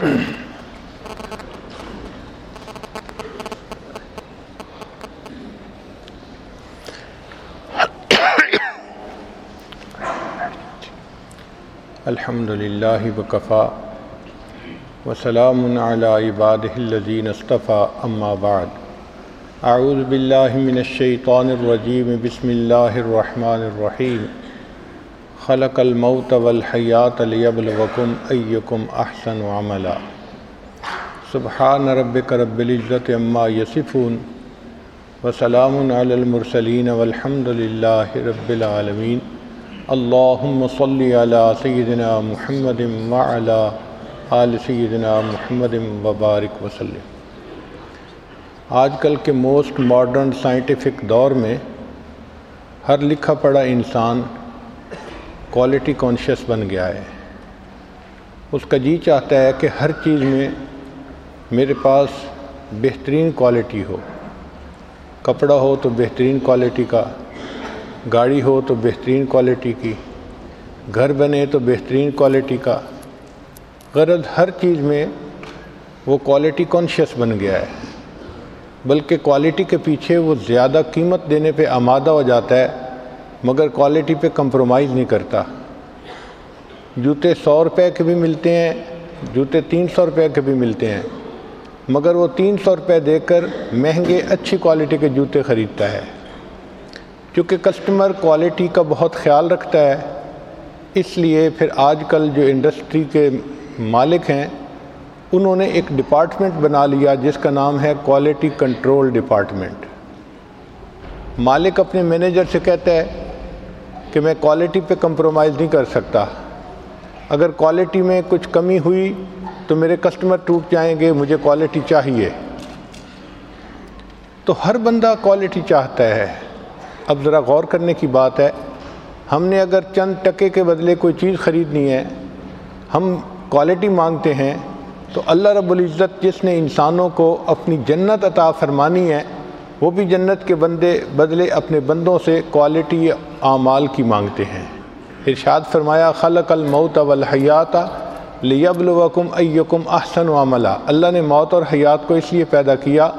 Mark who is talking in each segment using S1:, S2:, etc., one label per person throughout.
S1: الحمد للہ وکفا وسلام علی عباده الذین اصطفى اما بعد اعوذ باللہ من الشیطان الرجیم بسم اللہ الرحمن الرحیم خلق الموت والحیات لیبلوکم ایکم احسن عملا. سبحان ربک رب العزت اما یصفون وسلام علی المرسلین والحمد للہ رب العالمین. اللہم صلی علی سیدنا محمد وعلا آل سیدنا محمد وبارک وسلم. آج کل کے موسٹ ماڈرن سائنٹیفک دور میں ہر لکھا پڑھا انسان کوالٹی کانشیس بن گیا ہے۔ اس کا جی چاہتا ہے کہ ہر چیز میں میرے پاس بہترین کوالٹی ہو۔ کپڑا ہو تو بہترین کوالٹی کا، گاڑی ہو تو بہترین کوالٹی کی، گھر بنے تو بہترین کوالٹی کا۔ غرض ہر چیز میں وہ کوالٹی کانشیس بن گیا ہے۔ بلکہ کوالٹی کے پیچھے وہ زیادہ قیمت دینے پہ آمادہ ہو جاتا ہے۔ مگر کوالٹی پہ کمپرومائز نہیں کرتا۔ جوتے سو روپے کے بھی ملتے ہیں، جوتے تین سو روپے کے بھی ملتے ہیں۔ مگر وہ تین سو روپے دے کر مہنگے، اچھی کوالٹی کے جوتے خریدتا ہے۔ کیونکہ کسٹمر کوالٹی کا بہت خیال رکھتا ہے، اس لیے پھر آج کل جو انڈسٹری کے مالک ہیں، انہوں نے ایک ڈپارٹمنٹ بنا لیا جس کا نام ہے کوالٹی کنٹرول ڈپارٹمنٹ مالک اپنے مینیجر سے کہتا ہے کہ میں کوالٹی پہ کمپرومائز نہیں کر سکتا۔ اگر کوالٹی میں کچھ کمی ہوئی تو میرے کسٹمر ٹوٹ جائیں گے، مجھے کوالٹی چاہیے۔ تو ہر بندہ کوالٹی چاہتا ہے۔ اب ذرا غور کرنے کی بات ہے، ہم نے اگر چند ٹکے کے بدلے کوئی چیز خریدنی ہے، ہم کوالٹی مانگتے ہیں، تو اللہ رب العزت جس نے انسانوں کو اپنی جنت عطا فرمانی ہے وہ بھی جنت کے بندے بدلے اپنے بندوں سے کوالٹی اعمال کی مانگتے ہیں۔ ارشاد فرمایا، خلق الموت والحیات لیبلوکم ایکم احسن و عملہ اللہ نے موت اور حیات کو اس لیے پیدا کیا،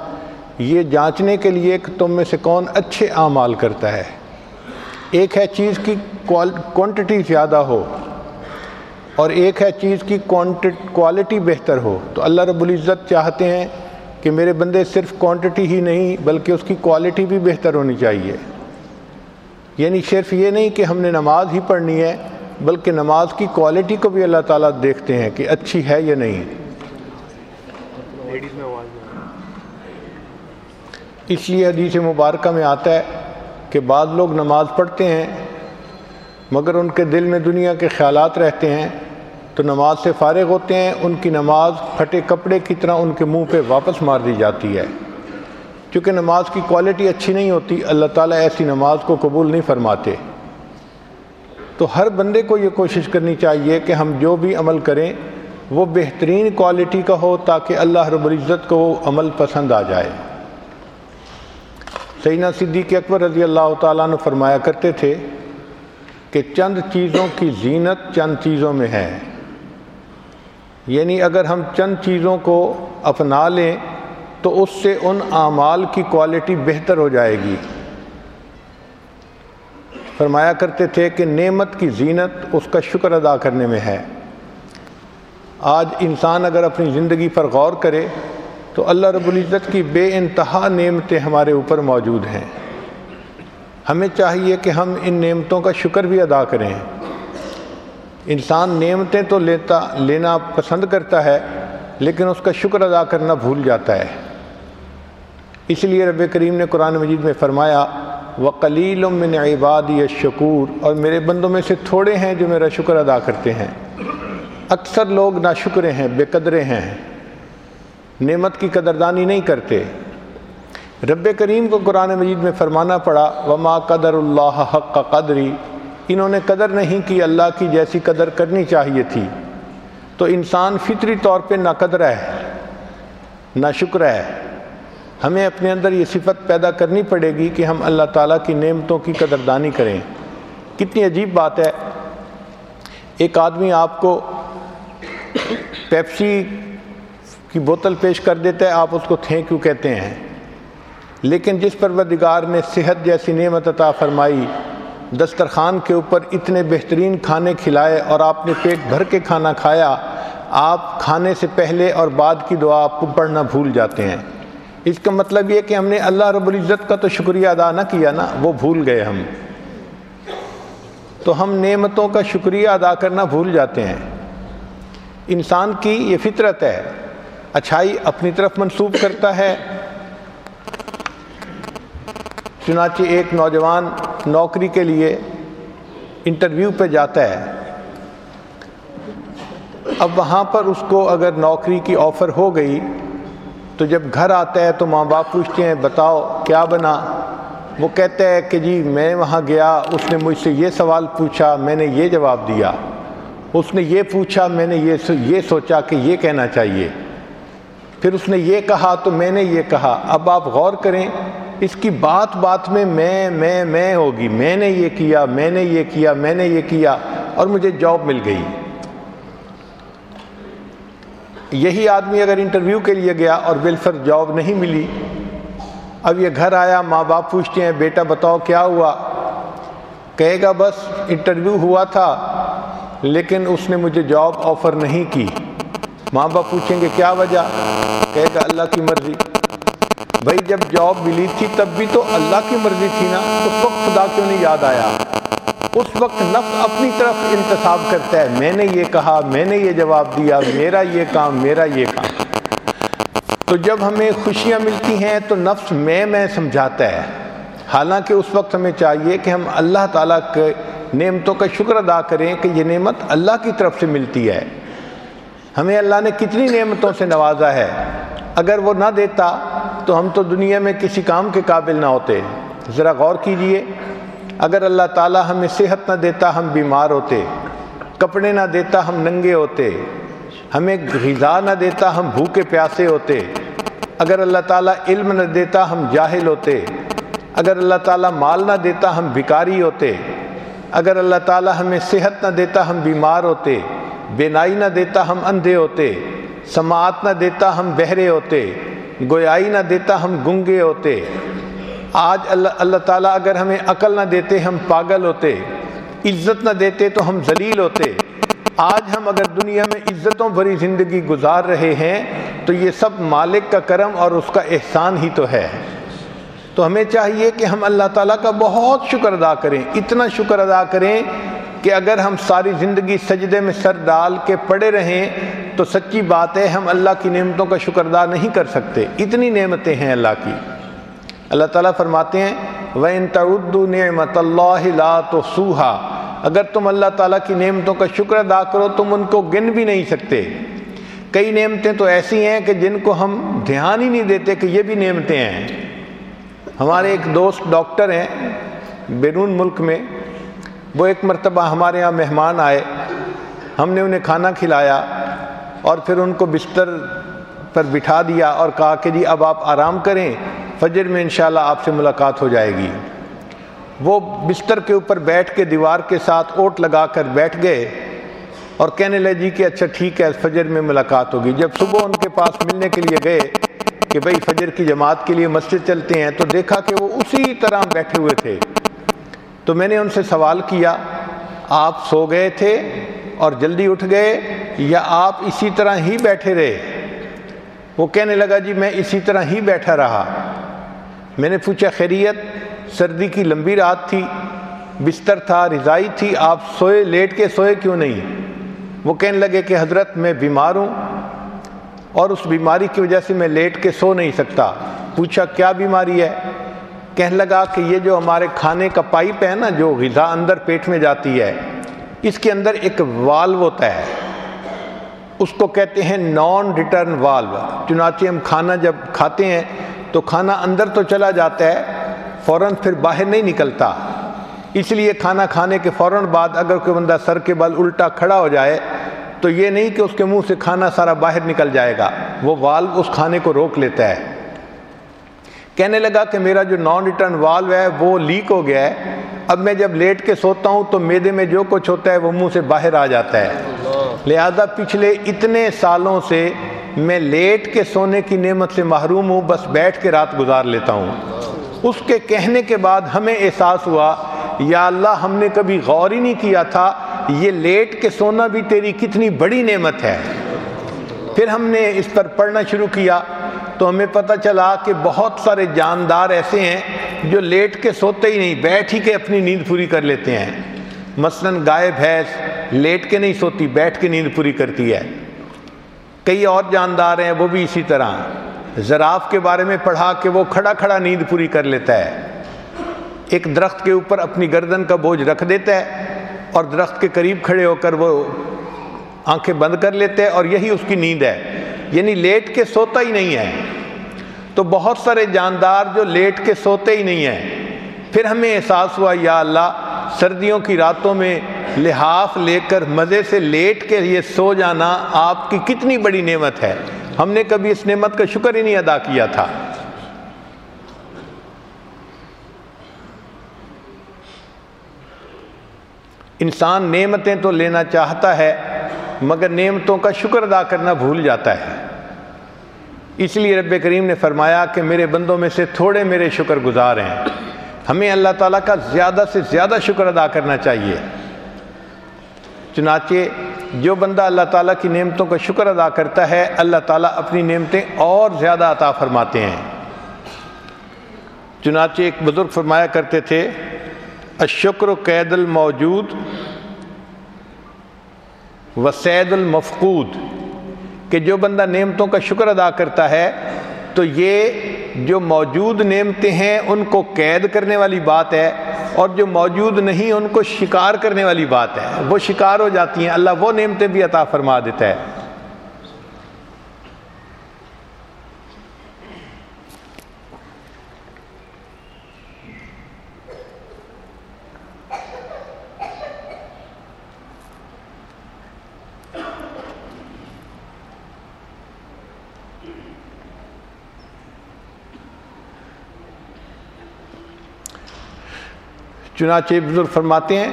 S1: یہ جانچنے کے لیے کہ تم میں سے کون اچھے اعمال کرتا ہے۔ ایک ہے چیز کی کوانٹٹی زیادہ ہو اور ایک ہے چیز کی کوالٹی بہتر ہو۔ تو اللہ رب العزت چاہتے ہیں کہ میرے بندے صرف کوانٹٹی ہی نہیں بلکہ اس کی کوالٹی بھی بہتر ہونی چاہیے۔ یعنی صرف یہ نہیں کہ ہم نے نماز ہی پڑھنی ہے بلکہ نماز کی کوالٹی کو بھی اللہ تعالیٰ دیکھتے ہیں کہ اچھی ہے یا نہیں۔ اس لیے حدیث مبارکہ میں آتا ہے کہ بعض لوگ نماز پڑھتے ہیں مگر ان کے دل میں دنیا کے خیالات رہتے ہیں۔ تو نماز سے فارغ ہوتے ہیں، ان کی نماز پھٹے کپڑے کی طرح ان کے منہ پہ واپس مار دی جاتی ہے۔ کیونکہ نماز کی کوالٹی اچھی نہیں ہوتی، اللہ تعالیٰ ایسی نماز کو قبول نہیں فرماتے۔ تو ہر بندے کو یہ کوشش کرنی چاہیے کہ ہم جو بھی عمل کریں، وہ بہترین کوالٹی کا ہو تاکہ اللہ رب العزت کو وہ عمل پسند آ جائے۔ سیدنا صدیق اکبر رضی اللہ تعالیٰ نے فرمایا کرتے تھے کہ چند چیزوں کی زینت چند چیزوں میں ہے۔ یعنی اگر ہم چند چیزوں کو اپنا لیں تو اس سے ان اعمال کی کوالٹی بہتر ہو جائے گی۔ فرمایا کرتے تھے کہ نعمت کی زینت اس کا شکر ادا کرنے میں ہے۔ آج انسان اگر اپنی زندگی پر غور کرے تو اللہ رب العزت کی بے انتہا نعمتیں ہمارے اوپر موجود ہیں۔ ہمیں چاہیے کہ ہم ان نعمتوں کا شکر بھی ادا کریں۔ انسان نعمتیں تو لیتا لینا پسند کرتا ہے، لیکن اس کا شکر ادا کرنا بھول جاتا ہے۔ اس لیے رب کریم نے قرآن مجید میں فرمایا وقلیل من عبادی شکور اور میرے بندوں میں سے تھوڑے ہیں جو میرا شکر ادا کرتے ہیں۔ اکثر لوگ ناشکرے ہیں، بے قدرے ہیں۔ نعمت کی قدردانی نہیں کرتے۔ رب کریم کو قرآن مجید میں فرمانا پڑا، وما قدر اللہ حق قدری انہوں نے قدر نہیں کی، اللہ کی جیسی قدر کرنی چاہیے تھی۔ تو انسان فطری طور پہ نہ قدر ہے، نہ شکر ہے۔ ہمیں اپنے اندر یہ صفت پیدا کرنی پڑے گی کہ ہم اللہ تعالیٰ کی نعمتوں کی قدردانی کریں۔ کتنی عجیب بات ہے۔ ایک آدمی آپ کو پیپسی کی بوتل پیش کر دیتا ہے، آپ اس کو تھینک یو کہتے ہیں۔ لیکن جس پروردگار نے صحت جیسی نعمت عطا فرمائی دسترخوان کے اوپر اتنے بہترین کھانے کھلائے اور آپ نے پیٹ بھر کے کھانا کھایا، آپ کھانے سے پہلے اور بعد کی دعا پڑھنا بھول جاتے ہیں۔ اس کا مطلب یہ کہ ہم نے اللہ رب العزت کا تو شکریہ ادا نہ کیا نا، وہ بھول گئے ہم۔ تو ہم نعمتوں کا شکریہ ادا کرنا بھول جاتے ہیں۔ انسان کی یہ فطرت ہے، اچھائی اپنی طرف منسوب کرتا ہے۔ چنانچہ ایک نوجوان نوکری کے لیے انٹرویو پہ جاتا ہے۔ اب وہاں پر اس کو اگر نوکری کی آفر ہو گئی تو جب گھر آتا ہے تو ماں باپ پوچھتے ہیں، بتاؤ کیا بنا؟ وہ کہتا ہے کہ جی میں وہاں گیا، اس نے مجھ سے یہ سوال پوچھا، میں نے یہ جواب دیا۔ اس نے یہ پوچھا، میں نے یہ یہ سوچا کہ یہ کہنا چاہیے۔ پھر اس نے یہ کہا تو میں نے یہ کہا۔ اب آپ غور کریں اس کی بات بات میں میں میں میں ہوگی، میں نے یہ کیا، میں نے یہ کیا، میں نے یہ کیا، اور مجھے جاب مل گئی۔ یہی آدمی اگر انٹرویو کے لیے گیا اور بالفر جاب نہیں ملی، اب یہ گھر آیا، ماں باپ پوچھتے ہیں، بیٹا بتاؤ کیا ہوا؟ کہے گا، بس انٹرویو ہوا تھا، لیکن اس نے مجھے جاب آفر نہیں کی۔ ماں باپ پوچھیں گے، کیا وجہ؟ کہے گا، اللہ کی مرضی۔ بھائی جب جاب ملی تھی تب بھی تو اللہ کی مرضی تھی نا، اس وقت خدا کیوں نہیں یاد آیا؟ اس وقت نفس اپنی طرف انتصاب کرتا ہے۔ میں نے یہ کہا، میں نے یہ جواب دیا، میرا یہ کام، میرا یہ کام۔ تو جب ہمیں خوشیاں ملتی ہیں تو نفس میں میں سمجھاتا ہے۔ حالانکہ اس وقت ہمیں چاہیے کہ ہم اللہ تعالیٰ کے نعمتوں کا شکر ادا کریں کہ یہ نعمت اللہ کی طرف سے ملتی ہے۔ ہمیں اللہ نے کتنی نعمتوں سے نوازا ہے۔ اگر وہ نہ دیتا تو ہم تو دنیا میں کسی کام کے قابل نہ ہوتے۔ ذرا غور کیجیے، اگر اللہ تعالیٰ ہمیں صحت نہ دیتا، ہم بیمار ہوتے۔ کپڑے نہ دیتا، ہم ننگے ہوتے۔ ہمیں غذا نہ دیتا، ہم بھوکے پیاسے ہوتے۔ اگر اللہ تعالیٰ علم نہ دیتا، ہم جاہل ہوتے۔ اگر اللہ تعالیٰ مال نہ دیتا، ہم بھکاری ہوتے۔ اگر اللہ تعالیٰ ہمیں صحت نہ دیتا، ہم بیمار ہوتے۔ بینائی نہ دیتا، ہم اندھے ہوتے۔ سماعت نہ دیتا ہم بہرے ہوتے، گویائی نہ دیتا ہم گنگے ہوتے۔ آج اللہ اللہ تعالیٰ اگر ہمیں عقل نہ دیتے ہم پاگل ہوتے، عزت نہ دیتے تو ہم ذلیل ہوتے۔ آج ہم اگر دنیا میں عزتوں بھری زندگی گزار رہے ہیں تو یہ سب مالک کا کرم اور اس کا احسان ہی تو ہے۔ تو ہمیں چاہیے کہ ہم اللہ تعالیٰ کا بہت شکر ادا کریں، اتنا شکر ادا کریں کہ اگر ہم ساری زندگی سجدے میں سر ڈال کے پڑے رہیں، تو سچی بات ہے، ہم اللہ کی نعمتوں کا شکر ادا نہیں کر سکتے۔ اتنی نعمتیں ہیں اللہ کی۔ اللہ تعالیٰ فرماتے ہیں، وَإِن تَعُدُّ نِعْمَةَ اللَّهِ لَا تُحْصُوهَا۔ اگر تم اللہ تعالیٰ کی نعمتوں کا شکر ادا کرو، تم ان کو گن بھی نہیں سکتے۔ کئی نعمتیں تو ایسی ہیں کہ جن کو ہم دھیان ہی نہیں دیتے کہ یہ بھی نعمتیں ہیں۔ ہمارے ایک دوست ڈاکٹر ہیں، بیرون ملک میں۔ وہ ایک مرتبہ ہمارے یہاں مہمان آئے، ہم نے انہیں کھانا کھلایا اور پھر ان کو بستر پر بٹھا دیا اور کہا کہ جی اب آپ آرام کریں، فجر میں انشاءاللہ آپ سے ملاقات ہو جائے گی۔ وہ بستر کے اوپر بیٹھ کے دیوار کے ساتھ اوٹ لگا کر بیٹھ گئے اور کہنے لگے جی کہ اچھا ٹھیک ہے، فجر میں ملاقات ہوگی۔ جب صبح ان کے پاس ملنے کے لیے گئے کہ بھائی، فجر کی جماعت کے لیے مسجد چلتے ہیں، تو دیکھا کہ وہ اسی طرح بیٹھے ہوئے تھے۔ تو میں نے ان سے سوال کیا، آپ سو گئے تھے اور جلدی اٹھ گئے یا آپ اسی طرح ہی بیٹھے رہے؟ وہ کہنے لگا جی میں اسی طرح ہی بیٹھا رہا۔ میں نے پوچھا، خیریت؟ سردی کی لمبی رات تھی، بستر تھا، رضائی تھی، آپ سوئے، لیٹ کے سوئے کیوں نہیں؟ وہ کہنے لگے کہ حضرت میں بیمار ہوں اور اس بیماری کی وجہ سے میں لیٹ کے سو نہیں سکتا۔ پوچھا، کیا بیماری ہے؟ کہنے لگا کہ یہ جو ہمارے کھانے کا پائپ ہے نا، جو غذا اندر پیٹ میں جاتی ہے، اس کے اندر ایک والو ہوتا ہے۔ اس کو کہتے ہیں نان ریٹرن والو چنانچہ ہم کھانا جب کھاتے ہیں تو کھانا اندر تو چلا جاتا ہے، فوراً پھر باہر نہیں نکلتا۔ اس لیے کھانا کھانے کے فوراً بعد اگر کوئی بندہ سر کے بل الٹا کھڑا ہو جائے، تو یہ نہیں کہ اس کے منہ سے کھانا سارا باہر نکل جائے گا، وہ والو اس کھانے کو روک لیتا ہے۔ کہنے لگا کہ میرا جو نان ریٹرن والو ہے وہ لیک ہو گیا ہے۔ اب میں جب لیٹ کے سوتا ہوں تو میدے میں جو کچھ ہوتا ہے وہ منہ سے باہر آ جاتا ہے۔ لہذا پچھلے اتنے سالوں سے میں لیٹ کے سونے کی نعمت سے محروم ہوں، بس بیٹھ کے رات گزار لیتا ہوں۔ اس کے کہنے کے بعد ہمیں احساس ہوا، یا اللہ ہم نے کبھی غور ہی نہیں کیا تھا، یہ لیٹ کے سونا بھی تیری کتنی بڑی نعمت ہے۔ پھر ہم نے اس پر پڑھنا شروع کیا۔ تو ہمیں پتہ چلا کہ بہت سارے جاندار ایسے ہیں جو لیٹ کے سوتے ہی نہیں، بیٹھ ہی کے اپنی نیند پوری کر لیتے ہیں۔ مثلا گائے، بھینس لیٹ کے نہیں سوتی، بیٹھ کے نیند پوری کرتی ہے۔ کئی اور جاندار ہیں، وہ بھی اسی طرح۔ زراف کے بارے میں پڑھا کہ وہ کھڑا کھڑا نیند پوری کر لیتا ہے۔ ایک درخت کے اوپر اپنی گردن کا بوجھ رکھ دیتا ہے اور درخت کے قریب کھڑے ہو کر وہ آنکھیں بند کر لیتے ہیں اور یہی اس کی نیند ہے۔ یعنی لیٹ کے سوتا ہی نہیں ہے۔ تو بہت سارے جاندار جو لیٹ کے سوتے ہی نہیں ہیں۔ پھر ہمیں احساس ہوا، یا اللہ، سردیوں کی راتوں میں لحاف لے کر مزے سے لیٹ کے یہ سو جانا آپ کی کتنی بڑی نعمت ہے۔ ہم نے کبھی اس نعمت کا شکر ہی نہیں ادا کیا تھا۔ انسان نعمتیں تو لینا چاہتا ہے مگر نعمتوں کا شکر ادا کرنا بھول جاتا ہے۔ اس لیے رب کریم نے فرمایا کہ میرے بندوں میں سے تھوڑے میرے شکر گزار ہیں۔ ہمیں اللہ تعالیٰ کا زیادہ سے زیادہ شکر ادا کرنا چاہیے۔ چنانچہ جو بندہ اللہ تعالیٰ کی نعمتوں کا شکر ادا کرتا ہے، اللہ تعالیٰ اپنی نعمتیں اور زیادہ عطا فرماتے ہیں۔ چنانچہ ایک بزرگ فرمایا کرتے تھے، الشکر قید الموجود وسید المفقود، کہ جو بندہ نعمتوں کا شکر ادا کرتا ہے، تو یہ جو موجود نعمتیں ہیں، ان کو قید کرنے والی بات ہے، اور جو موجود نہیں، ان کو شکار کرنے والی بات ہے۔ وہ شکار ہو جاتی ہیں، اللہ وہ نعمتیں بھی عطا فرما دیتا ہے۔ چنانچہ بزرگ فرماتے ہیں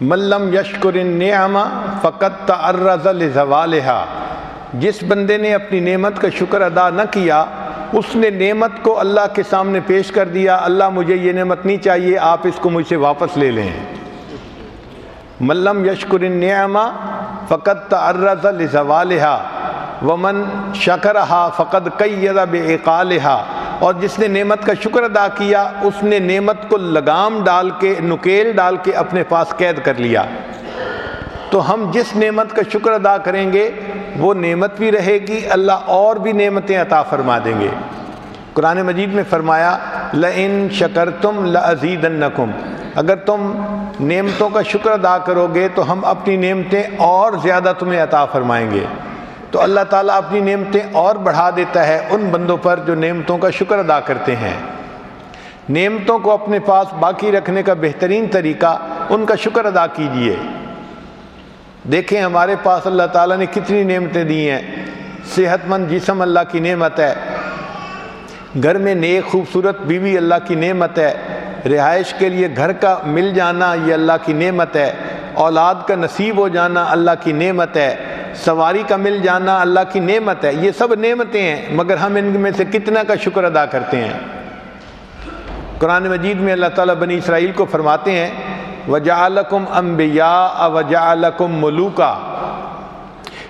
S1: ملم یشکر نعمہ فقط تعرض لزوالہا جس بندے نے اپنی نعمت کا شکر ادا نہ کیا، اس نے نعمت کو اللہ کے سامنے پیش کر دیا، اللہ مجھے یہ نعمت نہیں چاہیے، آپ اس کو مجھ سے واپس لے لیں۔ ملم یشکر نعمہ فقط تعرض لزوالہا ومن شکرہا فقط قید بے اور جس نے نعمت کا شکر ادا کیا، اس نے نعمت کو لگام ڈال کے، نکیل ڈال کے اپنے پاس قید کر لیا۔ تو ہم جس نعمت کا شکر ادا کریں گے، وہ نعمت بھی رہے گی، اللہ اور بھی نعمتیں عطا فرما دیں گے۔ قرآن مجید میں فرمایا لَإِن شَكَرْتُمْ لَأَزِيدَنَّكُمْ اگر تم نعمتوں کا شکر ادا کرو گے، تو ہم اپنی نعمتیں اور زیادہ تمہیں عطا فرمائیں گے۔ تو اللہ تعالیٰ اپنی نعمتیں اور بڑھا دیتا ہے ان بندوں پر جو نعمتوں کا شکر ادا کرتے ہیں۔ نعمتوں کو اپنے پاس باقی رکھنے کا بہترین طریقہ ان کا شکر ادا کیجیے۔ دیکھیں ہمارے پاس اللہ تعالیٰ نے کتنی نعمتیں دی ہیں۔ صحت مند جسم اللہ کی نعمت ہے۔ گھر میں نیک خوبصورت بیوی اللہ کی نعمت ہے۔ رہائش کے لیے گھر کا مل جانا یہ اللہ کی نعمت ہے۔ اولاد کا نصیب ہو جانا اللہ کی نعمت ہے۔ سواری کا مل جانا اللہ کی نعمت ہے، یہ سب نعمتیں ہیں، مگر ہم ان میں سے کتنا کا شکر ادا کرتے ہیں؟ قرآن مجید میں اللہ تعالیٰ بنی اسرائیل کو فرماتے ہیں وجالکم امبیا وجالکم ملوکا۔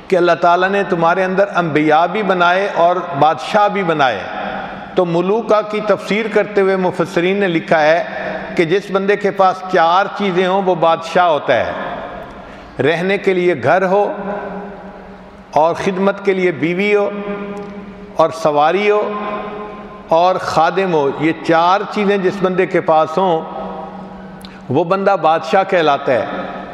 S1: کہ اللہ تعالیٰ نے تمہارے اندر انبیاء بھی بنائے اور بادشاہ بھی بنائے۔ تو ملوکا کی تفسیر کرتے ہوئے مفسرین نے لکھا ہے کہ جس بندے کے پاس چار چیزیں ہوں، وہ بادشاہ ہوتا ہے۔ رہنے کے لیے گھر ہو اور خدمت کے لیے بیوی ہو اور سواری ہو اور خادم ہو یہ چار چیزیں جس بندے کے پاس ہوں، وہ بندہ بادشاہ کہلاتا ہے۔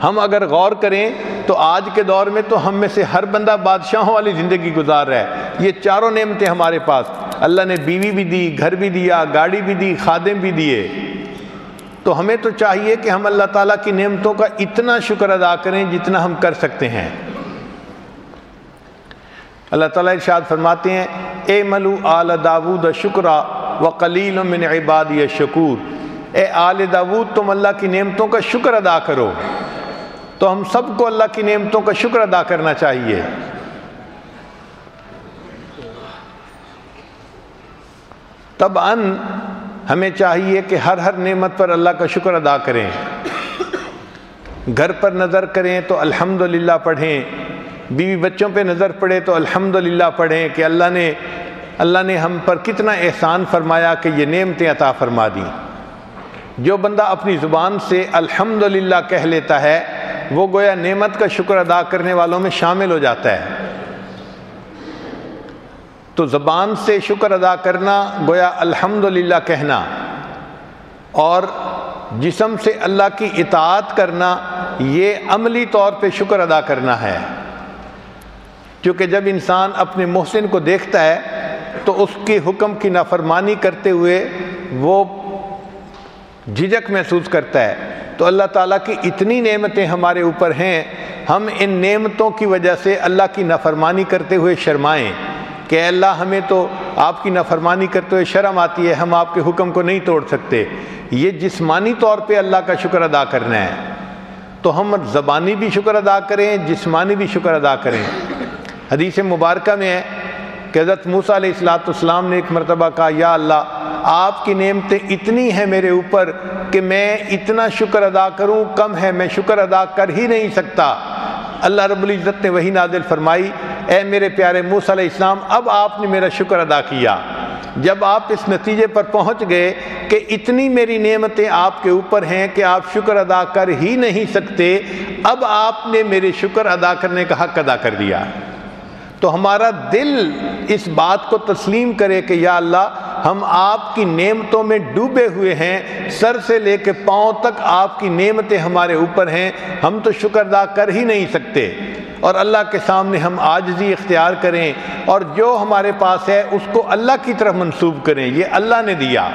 S1: ہم اگر غور کریں تو آج کے دور میں تو ہم میں سے ہر بندہ بادشاہوں والی زندگی گزار رہا ہے۔ یہ چاروں نعمتیں ہمارے پاس۔ اللہ نے بیوی بھی دی، گھر بھی دیا، گاڑی بھی دی، خادم بھی دیے۔ تو ہمیں تو چاہیے کہ ہم اللہ تعالیٰ کی نعمتوں کا اتنا شکر ادا کریں جتنا ہم کر سکتے ہیں۔ اللہ تعالیٰ ارشاد فرماتے ہیں، اے ملو آل داود شکرا و قلیل من عبادی شکور۔ اے آل داود، تم اللہ کی نعمتوں کا شکر ادا کرو۔ تو ہم سب کو اللہ کی نعمتوں کا شکر ادا کرنا چاہیے۔ تب ان ہمیں چاہیے کہ ہر ہر نعمت پر اللہ کا شکر ادا کریں۔ گھر پر نظر کریں تو الحمدللہ پڑھیں۔ بیوی بچوں پہ نظر پڑے تو الحمد للہ پڑھیں کہ اللہ نے اللہ نے ہم پر کتنا احسان فرمایا کہ یہ نعمتیں عطا فرما دیں۔ جو بندہ اپنی زبان سے الحمد للہ کہہ لیتا ہے، وہ گویا نعمت کا شکر ادا کرنے والوں میں شامل ہو جاتا ہے۔ تو زبان سے شکر ادا کرنا، گویا الحمد للہ کہنا اور جسم سے اللہ کی اطاعت کرنا، یہ عملی طور پہ شکر ادا کرنا ہے۔ کیونکہ جب انسان اپنے محسن کو دیکھتا ہے تو اس کے حکم کی نافرمانی کرتے ہوئے وہ جھجک محسوس کرتا ہے۔ تو اللہ تعالیٰ کی اتنی نعمتیں ہمارے اوپر ہیں، ہم ان نعمتوں کی وجہ سے اللہ کی نافرمانی کرتے ہوئے شرمائیں۔ کہ اللہ، ہمیں تو آپ کی نافرمانی کرتے ہوئے شرم آتی ہے، ہم آپ کے حکم کو نہیں توڑ سکتے۔ یہ جسمانی طور پہ اللہ کا شکر ادا کرنا ہے۔ تو ہم زبانی بھی شکر ادا کریں، جسمانی بھی شکر ادا کریں۔ حدیث مبارکہ میں ہے کہ حضرت موسیٰ علیہ السلاۃ السلام نے ایک مرتبہ کہا، یا اللہ، آپ کی نعمتیں اتنی ہیں میرے اوپر کہ میں اتنا شکر ادا کروں، کم ہے، میں شکر ادا کر ہی نہیں سکتا۔ اللہ رب العزت نے وہی نازل فرمائی، اے میرے پیارے موسیٰ علیہ السلام، اب آپ نے میرا شکر ادا کیا۔ جب آپ اس نتیجے پر پہنچ گئے کہ اتنی میری نعمتیں آپ کے اوپر ہیں کہ آپ شکر ادا کر ہی نہیں سکتے، اب آپ نے میرے شکر ادا کرنے کا حق ادا کر دیا۔ تو ہمارا دل اس بات کو تسلیم کرے کہ یا اللہ، ہم آپ کی نعمتوں میں ڈوبے ہوئے ہیں، سر سے لے کے پاؤں تک آپ کی نعمتیں ہمارے اوپر ہیں، ہم تو شکر ادا کر ہی نہیں سکتے۔ اور اللہ کے سامنے ہم آجزی اختیار کریں اور جو ہمارے پاس ہے، اس کو اللہ کی طرف منسوب کریں۔ یہ اللہ نے دیا۔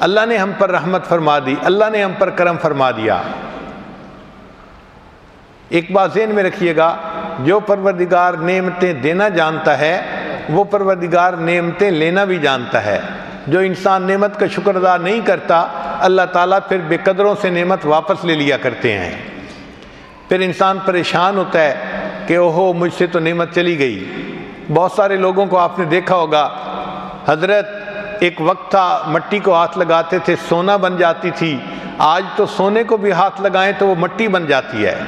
S1: اللہ نے ہم پر رحمت فرما دی۔ اللہ نے ہم پر کرم فرما دیا۔ ایک بات ذہن میں رکھیے گا، جو پروردگار نعمتیں دینا جانتا ہے، وہ پروردگار نعمتیں لینا بھی جانتا ہے۔ جو انسان نعمت کا شکر ادا نہیں کرتا، اللہ تعالیٰ پھر بے قدروں سے نعمت واپس لے لیا کرتے ہیں۔ پھر انسان پریشان ہوتا ہے کہ اوہو، مجھ سے تو نعمت چلی گئی۔ بہت سارے لوگوں کو آپ نے دیکھا ہوگا، حضرت ایک وقت تھا، مٹی کو ہاتھ لگاتے تھے، سونا بن جاتی تھی۔ آج تو سونے کو بھی ہاتھ لگائیں تو وہ مٹی بن جاتی ہے۔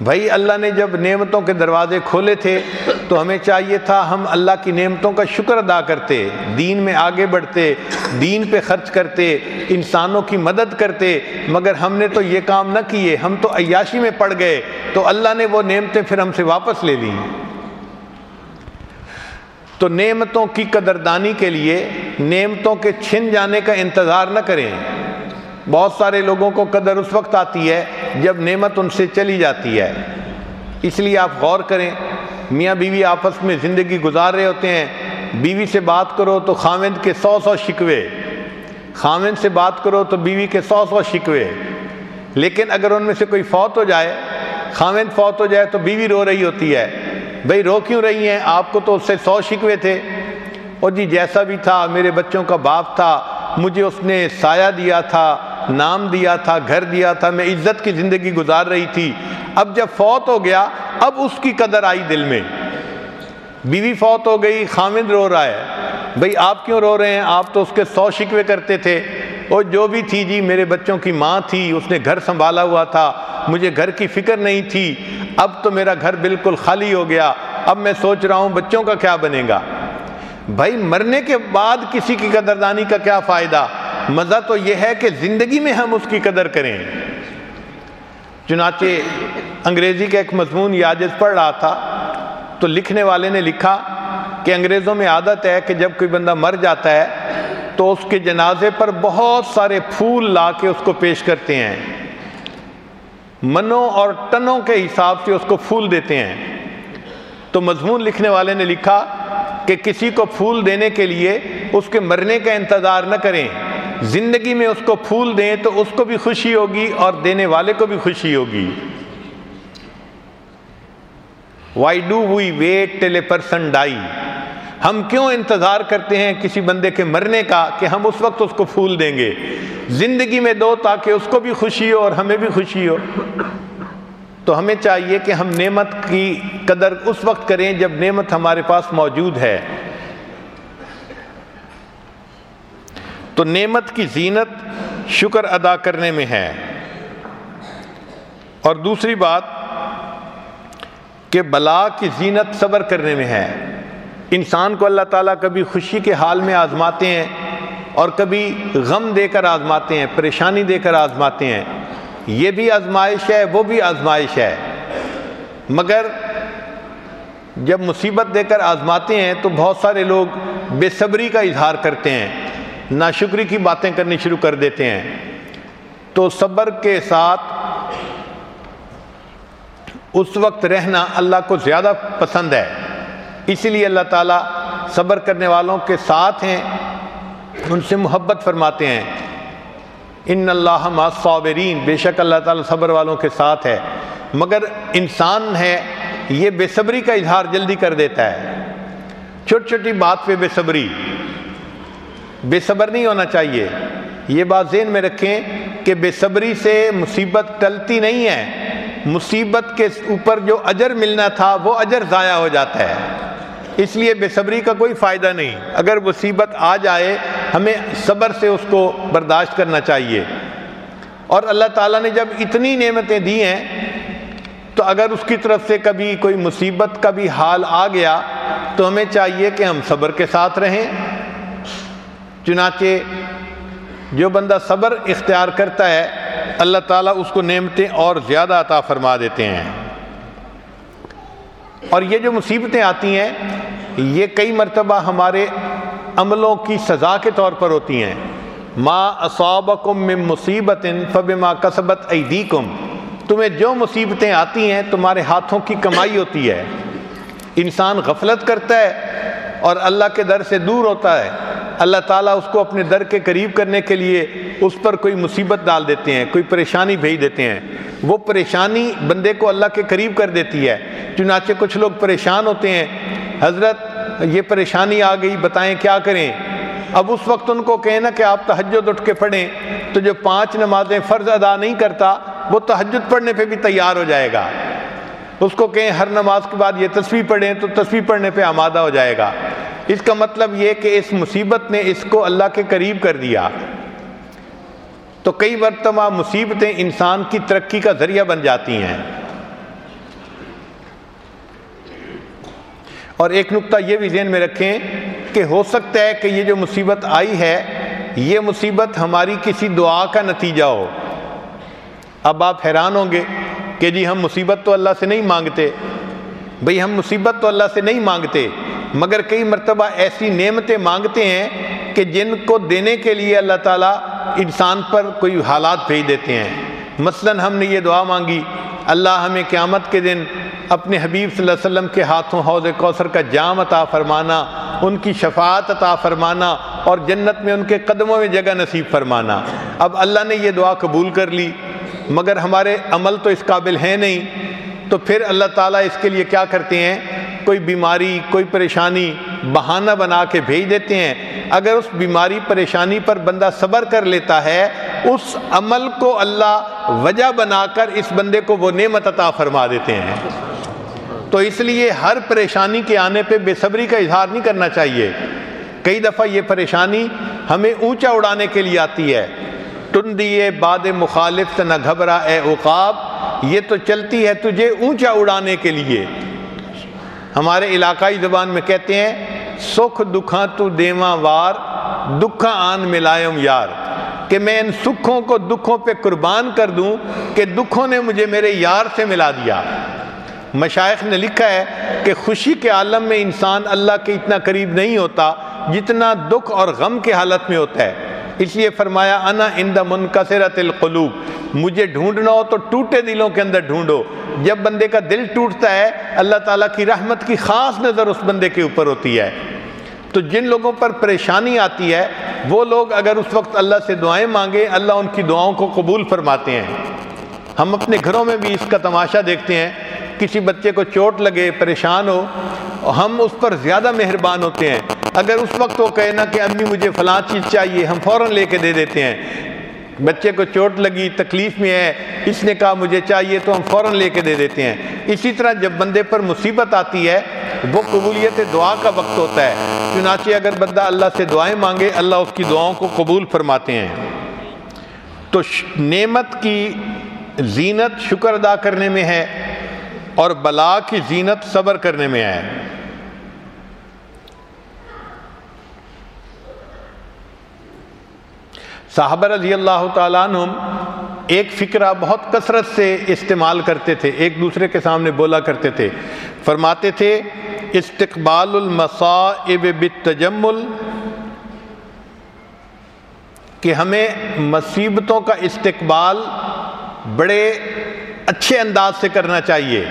S1: بھائی اللہ نے جب نعمتوں کے دروازے کھولے تھے تو ہمیں چاہیے تھا ہم اللہ کی نعمتوں کا شکر ادا کرتے، دین میں آگے بڑھتے، دین پہ خرچ کرتے، انسانوں کی مدد کرتے، مگر ہم نے تو یہ کام نہ کیے، ہم تو عیاشی میں پڑ گئے، تو اللہ نے وہ نعمتیں پھر ہم سے واپس لے لیں۔ تو نعمتوں کی قدردانی کے لیے نعمتوں کے چھن جانے کا انتظار نہ کریں۔ بہت سارے لوگوں کو قدر اس وقت آتی ہے جب نعمت ان سے چلی جاتی ہے۔ اس لیے آپ غور کریں، میاں بیوی آپس میں زندگی گزار رہے ہوتے ہیں۔ بیوی سے بات کرو تو خامد کے سو سو شکوے۔ خامد سے بات کرو تو بیوی کے سو سو شکوے۔ لیکن اگر ان میں سے کوئی فوت ہو جائے خامد فوت ہو جائے تو بیوی رو رہی ہوتی ہے۔ بھائی رو کیوں رہی ہیں؟ آپ کو تو اس سے سو شکوے تھے۔ اور جی جیسا بھی تھا، میرے بچوں کا باپ تھا، مجھے اس نے سایہ دیا تھا۔ نام دیا تھا، گھر دیا تھا، میں عزت کی زندگی گزار رہی تھی۔ اب جب فوت ہو گیا، اب اس کی قدر آئی دل میں۔ بیوی فوت ہو گئی، خامد رو رہا ہے۔ بھئی آپ کیوں رو رہے ہیں؟ آپ تو اس کے سو شکوے کرتے تھے۔ اور جو بھی تھی جی میرے بچوں کی ماں تھی، اس نے گھر سنبھالا ہوا تھا۔ مجھے گھر کی فکر نہیں تھی۔ اب تو میرا گھر بالکل خالی ہو گیا۔ اب میں سوچ رہا ہوں بچوں کا کیا بنے گا۔ بھائی مرنے کے بعد کسی کی قدردانی کا کیا فائدہ؟ مزہ تو یہ ہے کہ زندگی میں ہم اس کی قدر کریں۔ چنانچہ انگریزی کا ایک مضمون یاجز پڑھ رہا تھا، تو لکھنے والے نے لکھا کہ انگریزوں میں عادت ہے کہ جب کوئی بندہ مر جاتا ہے، تو اس کے جنازے پر بہت سارے پھول لا کے اس کو پیش کرتے ہیں۔ منوں اور ٹنوں کے حساب سے اس کو پھول دیتے ہیں۔ تو مضمون لکھنے والے نے لکھا کہ کسی کو پھول دینے کے لیے اس کے مرنے کا انتظار نہ کریں۔ زندگی میں اس کو پھول دیں تو اس کو بھی خوشی ہوگی اور دینے والے کو بھی خوشی ہوگی۔ Why do we wait till a person die ہم کیوں انتظار کرتے ہیں کسی بندے کے مرنے کا کہ ہم اس وقت اس کو پھول دیں گے؟ زندگی میں دو تاکہ اس کو بھی خوشی ہو اور ہمیں بھی خوشی ہو۔ تو ہمیں چاہیے کہ ہم نعمت کی قدر اس وقت کریں جب نعمت ہمارے پاس موجود ہے۔ تو نعمت کی زینت شکر ادا کرنے میں ہے۔ اور دوسری بات کہ بلا کی زینت صبر کرنے میں ہے۔ انسان کو اللہ تعالیٰ کبھی خوشی کے حال میں آزماتے ہیں اور کبھی غم دے کر آزماتے ہیں، پریشانی دے کر آزماتے ہیں۔ یہ بھی آزمائش ہے، وہ بھی آزمائش ہے۔ مگر جب مصیبت دے کر آزماتے ہیں تو بہت سارے لوگ بے صبری کا اظہار کرتے ہیں۔ ناشکری کی باتیں کرنی شروع کر دیتے ہیں۔ تو صبر کے ساتھ اس وقت رہنا اللہ کو زیادہ پسند ہے۔ اسی لیے اللہ تعالیٰ صبر کرنے والوں کے ساتھ ہیں۔ ان سے محبت فرماتے ہیں۔ ان اللہ صابرین بے شک اللہ تعالیٰ صبر والوں کے ساتھ ہے۔ مگر انسان ہے، یہ بے صبری کا اظہار جلدی کر دیتا ہے۔ چھوٹی چھوٹی بات پہ بے صبری۔ بے صبر نہیں ہونا چاہیے۔ یہ بات ذہن میں رکھیں کہ بے صبری سے مصیبت ٹلتی نہیں ہے۔ مصیبت کے اوپر جو اجر ملنا تھا وہ اجر ضائع ہو جاتا ہے۔ اس لیے بے صبری کا کوئی فائدہ نہیں۔ اگر مصیبت آ جائے، ہمیں صبر سے اس کو برداشت کرنا چاہیے۔ اور اللہ تعالیٰ نے جب اتنی نعمتیں دی ہیں، تو اگر اس کی طرف سے کبھی کوئی مصیبت کا بھی حال آ گیا، تو ہمیں چاہیے کہ ہم صبر کے ساتھ رہیں۔ چنانچہ جو بندہ صبر اختیار کرتا ہے، اللہ تعالیٰ اس کو نعمتیں اور زیادہ عطا فرما دیتے ہیں۔ اور یہ جو مصیبتیں آتی ہیں، یہ کئی مرتبہ ہمارے عملوں کی سزا کے طور پر ہوتی ہیں۔ ما اصابکم من مصیبت فبما کسبت ایدیکم تمہیں جو مصیبتیں آتی ہیں، تمہارے ہاتھوں کی کمائی ہوتی ہے۔ انسان غفلت کرتا ہے اور اللہ کے در سے دور ہوتا ہے۔ اللہ تعالیٰ اس کو اپنے در کے قریب کرنے کے لیے اس پر کوئی مصیبت ڈال دیتے ہیں، کوئی پریشانی بھیج دیتے ہیں۔ وہ پریشانی بندے کو اللہ کے قریب کر دیتی ہے۔ چنانچہ کچھ لوگ پریشان ہوتے ہیں۔ حضرت، یہ پریشانی آ گئی، بتائیں کیا کریں؟ اب اس وقت ان کو کہیں نا کہ آپ تہجد اٹھ کے پڑھیں تو جو پانچ نمازیں فرض ادا نہیں کرتا، وہ تہجد پڑھنے پہ بھی تیار ہو جائے گا۔ اس کو کہیں ہر نماز کے بعد یہ تصویر پڑھیں تو تصویر پڑھنے پہ آمادہ ہو جائے گا۔ اس کا مطلب یہ کہ اس مصیبت نے اس کو اللہ کے قریب کر دیا۔ تو کئی مرتبہ مصیبتیں انسان کی ترقی کا ذریعہ بن جاتی ہیں۔ اور ایک نقطہ یہ بھی ذہن میں رکھیں کہ ہو سکتا ہے کہ یہ جو مصیبت آئی ہے، یہ مصیبت ہماری کسی دعا کا نتیجہ ہو۔ اب آپ حیران ہوں گے کہ جی ہم مصیبت تو اللہ سے نہیں مانگتے، بھئی ہم مصیبت تو اللہ سے نہیں مانگتے، مگر کئی مرتبہ ایسی نعمتیں مانگتے ہیں کہ جن کو دینے کے لیے اللہ تعالیٰ انسان پر کوئی حالات بھیج دیتے ہیں۔ مثلا ہم نے یہ دعا مانگی، اللہ ہمیں قیامت کے دن اپنے حبیب صلی اللہ علیہ وسلم کے ہاتھوں حوض کوثر کا جام عطا فرمانا، ان کی شفاعت عطا فرمانا اور جنت میں ان کے قدموں میں جگہ نصیب فرمانا۔ اب اللہ نے یہ دعا قبول کر لی مگر ہمارے عمل تو اس قابل ہیں نہیں۔ تو پھر اللہ تعالیٰ اس کے لیے کیا کرتے ہیں؟ کوئی بیماری، کوئی پریشانی بہانہ بنا کے بھیج دیتے ہیں۔ اگر اس بیماری، پریشانی پر بندہ صبر کر لیتا ہے، اس عمل کو اللہ وجہ بنا کر اس بندے کو وہ نعمت عطا فرما دیتے ہیں۔ تو اس لیے ہر پریشانی کے آنے پہ بے صبری کا اظہار نہیں کرنا چاہیے۔ کئی دفعہ یہ پریشانی ہمیں اونچا اڑانے کے لیے آتی ہے۔ تن دیے باد مخالف نہ گھبرا، اے اوقاب یہ تو چلتی ہے تجھے اونچا اڑانے کے لیے۔ ہمارے علاقائی زبان میں کہتے ہیں، سکھ دکھاں تو دیواں وار دکھا آن ملائم یار۔ کہ میں ان سکھوں کو دکھوں پہ قربان کر دوں کہ دکھوں نے مجھے میرے یار سے ملا دیا۔ مشائق نے لکھا ہے کہ خوشی کے عالم میں انسان اللہ کے اتنا قریب نہیں ہوتا جتنا دکھ اور غم کے حالت میں ہوتا ہے۔ اس لیے فرمایا، انا ان دا منکسرت القلوب، مجھے ڈھونڈنا ہو تو ٹوٹے دلوں کے اندر ڈھونڈو۔ جب بندے کا دل ٹوٹتا ہے، اللہ تعالیٰ کی رحمت کی خاص نظر اس بندے کے اوپر ہوتی ہے۔ تو جن لوگوں پر پریشانی آتی ہے، وہ لوگ اگر اس وقت اللہ سے دعائیں مانگے، اللہ ان کی دعاؤں کو قبول فرماتے ہیں۔ ہم اپنے گھروں میں بھی اس کا تماشا دیکھتے ہیں۔ کسی بچے کو چوٹ لگے، پریشان ہو، ہم اس پر زیادہ مہربان ہوتے ہیں۔ اگر اس وقت وہ کہنا کہ امی مجھے فلاں چیز چاہیے، ہم فوراً لے کے دے دیتے ہیں۔ بچے کو چوٹ لگی، تکلیف میں ہے، اس نے کہا مجھے چاہیے تو ہم فوراً لے کے دے دیتے ہیں۔ اسی طرح جب بندے پر مصیبت آتی ہے، وہ قبولیت دعا کا وقت ہوتا ہے۔ چنانچہ اگر بندہ اللہ سے دعائیں مانگے، اللہ اس کی دعاؤں کو قبول فرماتے ہیں۔ تو نعمت کی زینت شکر ادا کرنے میں ہے۔ اور بلا کی زینت صبر کرنے میں ہے۔ صحابہ رضی اللہ تعالیٰ عنہ ایک فکرہ بہت کثرت سے استعمال کرتے تھے، ایک دوسرے کے سامنے بولا کرتے تھے۔ فرماتے تھے، استقبال المصائب بالتجمل کہ ہمیں مصیبتوں کا استقبال بڑے اچھے انداز سے کرنا چاہیے۔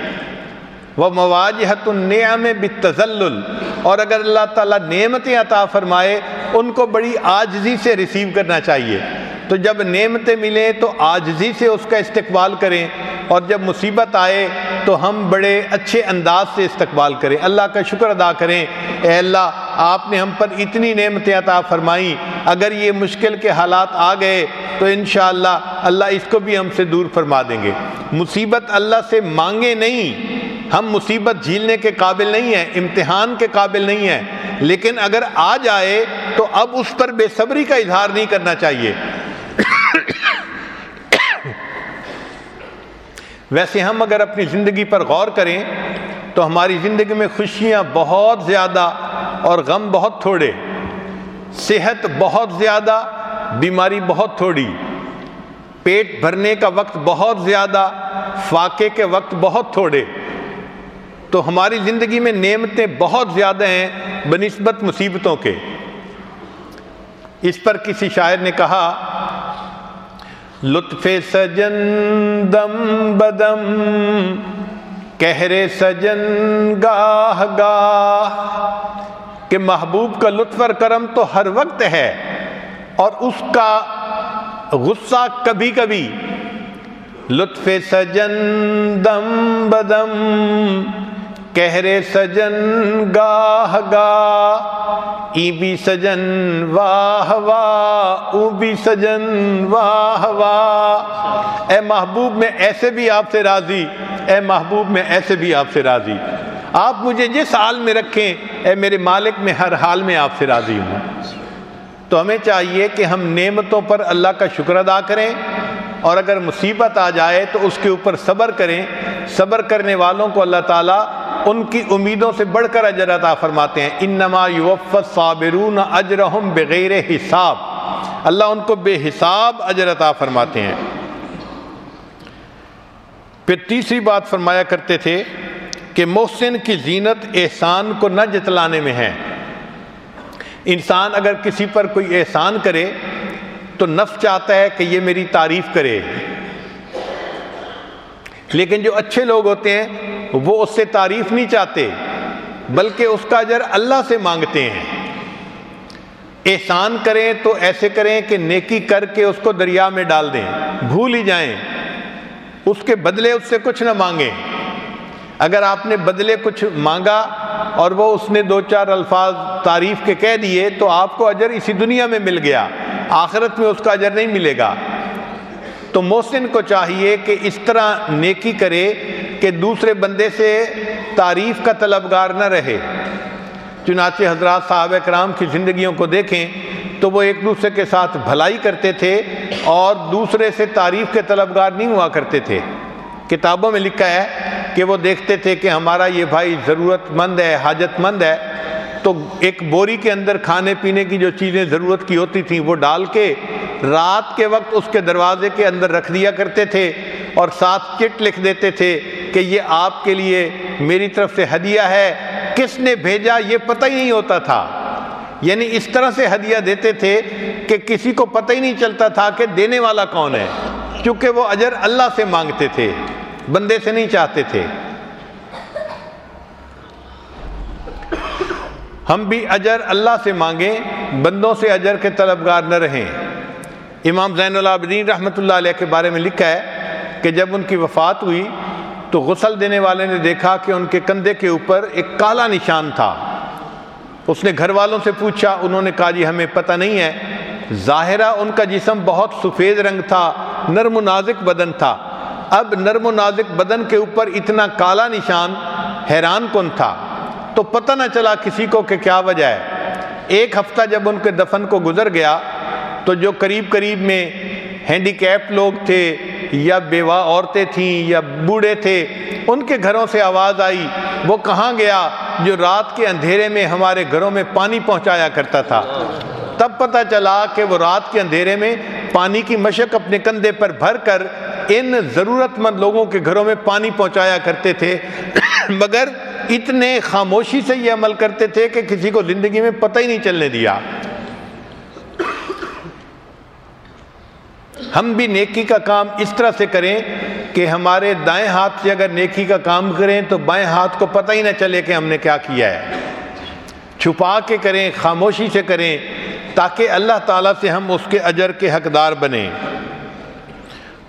S1: وہ مواجہت النعم بالتزلل اور اگر اللہ تعالیٰ نعمتیں عطا فرمائے، ان کو بڑی آجزی سے ریسیو کرنا چاہیے۔ تو جب نعمتیں ملیں، تو آجزی سے اس کا استقبال کریں۔ اور جب مصیبت آئے تو ہم بڑے اچھے انداز سے استقبال کریں۔ اللہ کا شکر ادا کریں۔ اے اللہ، آپ نے ہم پر اتنی نعمتیں عطا فرمائیں۔ اگر یہ مشکل کے حالات آ گئے تو انشاءاللہ اللہ اس کو بھی ہم سے دور فرما دیں گے۔ مصیبت اللہ سے مانگے نہیں۔ ہم مصیبت جھیلنے کے قابل نہیں ہیں، امتحان کے قابل نہیں ہیں۔ لیکن اگر آ جائے تو اب اس پر بے صبری کا اظہار نہیں کرنا چاہیے۔ ویسے ہم اگر اپنی زندگی پر غور کریں تو ہماری زندگی میں خوشیاں بہت زیادہ اور غم بہت تھوڑے، صحت بہت زیادہ، بیماری بہت تھوڑی، پیٹ بھرنے کا وقت بہت زیادہ، فاقے کے وقت بہت تھوڑے، تو ہماری زندگی میں نعمتیں بہت زیادہ ہیں بنسبت مصیبتوں کے۔ اس پر کسی شاعر نے کہا لطف سجن دم بدم، کہرے سجن گاہ گاہ۔ کہ محبوب کا لطف اور کرم تو ہر وقت ہے، اور اس کا غصہ کبھی کبھی۔ لطف سجن دم بدم کہرے سجن گاہ گاہ ای بھی سجن واہ واہ او بھی سجن واہ واہ اے محبوب، میں ایسے بھی آپ سے راضی۔ اے محبوب، میں ایسے بھی آپ سے راضی۔ آپ مجھے جس حال میں رکھیں، اے میرے مالک، میں ہر حال میں آپ سے راضی ہوں۔ تو ہمیں چاہیے کہ ہم نعمتوں پر اللہ کا شکر ادا کریں، اور اگر مصیبت آ جائے تو اس کے اوپر صبر کریں۔ صبر کرنے والوں کو اللہ تعالیٰ ان کی امیدوں سے بڑھ کر اجر عطا فرماتے ہیں۔ انما یوفت صابرون اجرہم بغیر حساب۔ اللہ ان کو بے حساب اجر عطا فرماتے ہیں۔ پھر تیسری بات فرمایا کرتے تھے کہ محسن کی زینت احسان کو نہ جتلانے میں ہے۔ انسان اگر کسی پر کوئی احسان کرے تو نفس چاہتا ہے کہ یہ میری تعریف کرے۔ لیکن جو اچھے لوگ ہوتے ہیں، وہ اس سے تعریف نہیں چاہتے، بلکہ اس کا اجر اللہ سے مانگتے ہیں۔ احسان کریں تو ایسے کریں کہ نیکی کر کے اس کو دریا میں ڈال دیں۔ بھول ہی جائیں۔ اس کے بدلے اس سے کچھ نہ مانگیں۔ اگر آپ نے بدلے کچھ مانگا اور وہ اس نے دو چار الفاظ تعریف کے کہہ دیے، تو آپ کو اجر اسی دنیا میں مل گیا۔ آخرت میں اس کا اجر نہیں ملے گا۔ تو محسن کو چاہیے کہ اس طرح نیکی کرے کہ دوسرے بندے سے تعریف کا طلبگار نہ رہے۔ چنانچہ حضرات صاحب کرام کی زندگیوں کو دیکھیں تو وہ ایک دوسرے کے ساتھ بھلائی کرتے تھے اور دوسرے سے تعریف کے طلبگار نہیں ہوا کرتے تھے۔ کتابوں میں لکھا ہے کہ وہ دیکھتے تھے کہ ہمارا یہ بھائی ضرورت مند ہے حاجت مند ہے۔ تو ایک بوری کے اندر کھانے پینے کی جو چیزیں ضرورت کی ہوتی تھیں وہ ڈال کے رات کے وقت اس کے دروازے کے اندر رکھ دیا کرتے تھے اور ساتھ چٹ لکھ دیتے تھے کہ یہ آپ کے لیے میری طرف سے ہدیہ ہے۔ کس نے بھیجا یہ پتہ ہی نہیں ہوتا تھا۔ یعنی اس طرح سے ہدیہ دیتے تھے کہ کسی کو پتہ ہی نہیں چلتا تھا کہ دینے والا کون ہے۔ کیونکہ وہ اجر اللہ سے مانگتے تھے، بندے سے نہیں چاہتے تھے۔ ہم بھی اجر اللہ سے مانگیں، بندوں سے اجر کے طلبگار نہ رہیں۔ امام زین العابدین رحمۃ اللہ علیہ کے بارے میں لکھا ہے کہ جب ان کی وفات ہوئی تو غسل دینے والے نے دیکھا کہ ان کے کندھے کے اوپر ایک کالا نشان تھا۔ اس نے گھر والوں سے پوچھا، انہوں نے کہا جی ہمیں پتہ نہیں ہے۔ ظاہرہ ان کا جسم بہت سفید رنگ تھا، نرم و نازک بدن تھا۔ اب نرم و نازک بدن کے اوپر اتنا کالا نشان حیران کن تھا۔ تو پتہ نہ چلا کسی کو کہ کیا وجہ ہے۔ ایک ہفتہ جب ان کے دفن کو گزر گیا تو جو قریب قریب میں ہینڈی کیپ لوگ تھے یا بیوہ عورتیں تھیں یا بوڑھے تھے، ان کے گھروں سے آواز آئی۔ وہ کہاں گیا جو رات کے اندھیرے میں ہمارے گھروں میں پانی پہنچایا کرتا تھا۔ تب پتہ چلا کہ وہ رات کے اندھیرے میں پانی کی مشق اپنے کندھے پر بھر کر ان ضرورت مند لوگوں کے گھروں میں پانی پہنچایا کرتے تھے۔ مگر اتنے خاموشی سے یہ عمل کرتے تھے کہ کسی کو زندگی میں پتہ ہی نہیں چلنے دیا۔ ہم بھی نیکی کا کام اس طرح سے کریں کہ ہمارے دائیں ہاتھ سے اگر نیکی کا کام کریں تو بائیں ہاتھ کو پتہ ہی نہ چلے کہ ہم نے کیا کیا ہے۔ چھپا کے کریں، خاموشی سے کریں تاکہ اللہ تعالیٰ سے ہم اس کے اجر کے حقدار بنیں۔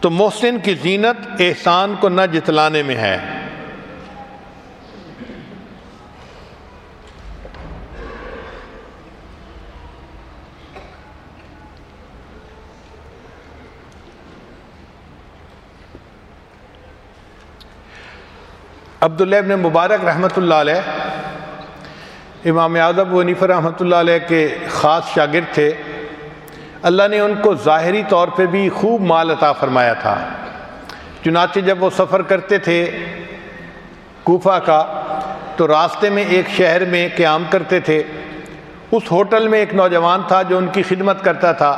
S1: تو محسن کی زینت احسان کو نہ جتلانے میں ہے۔ عبداللہ ابن مبارک رحمۃ اللہ علیہ، امام اعظم و نفر رحمۃ اللہ علیہ کے خاص شاگرد تھے۔ اللہ نے ان کو ظاہری طور پہ بھی خوب مال عطا فرمایا تھا۔ چنانچہ جب وہ سفر کرتے تھے کوفہ کا، تو راستے میں ایک شہر میں قیام کرتے تھے۔ اس ہوٹل میں ایک نوجوان تھا جو ان کی خدمت کرتا تھا۔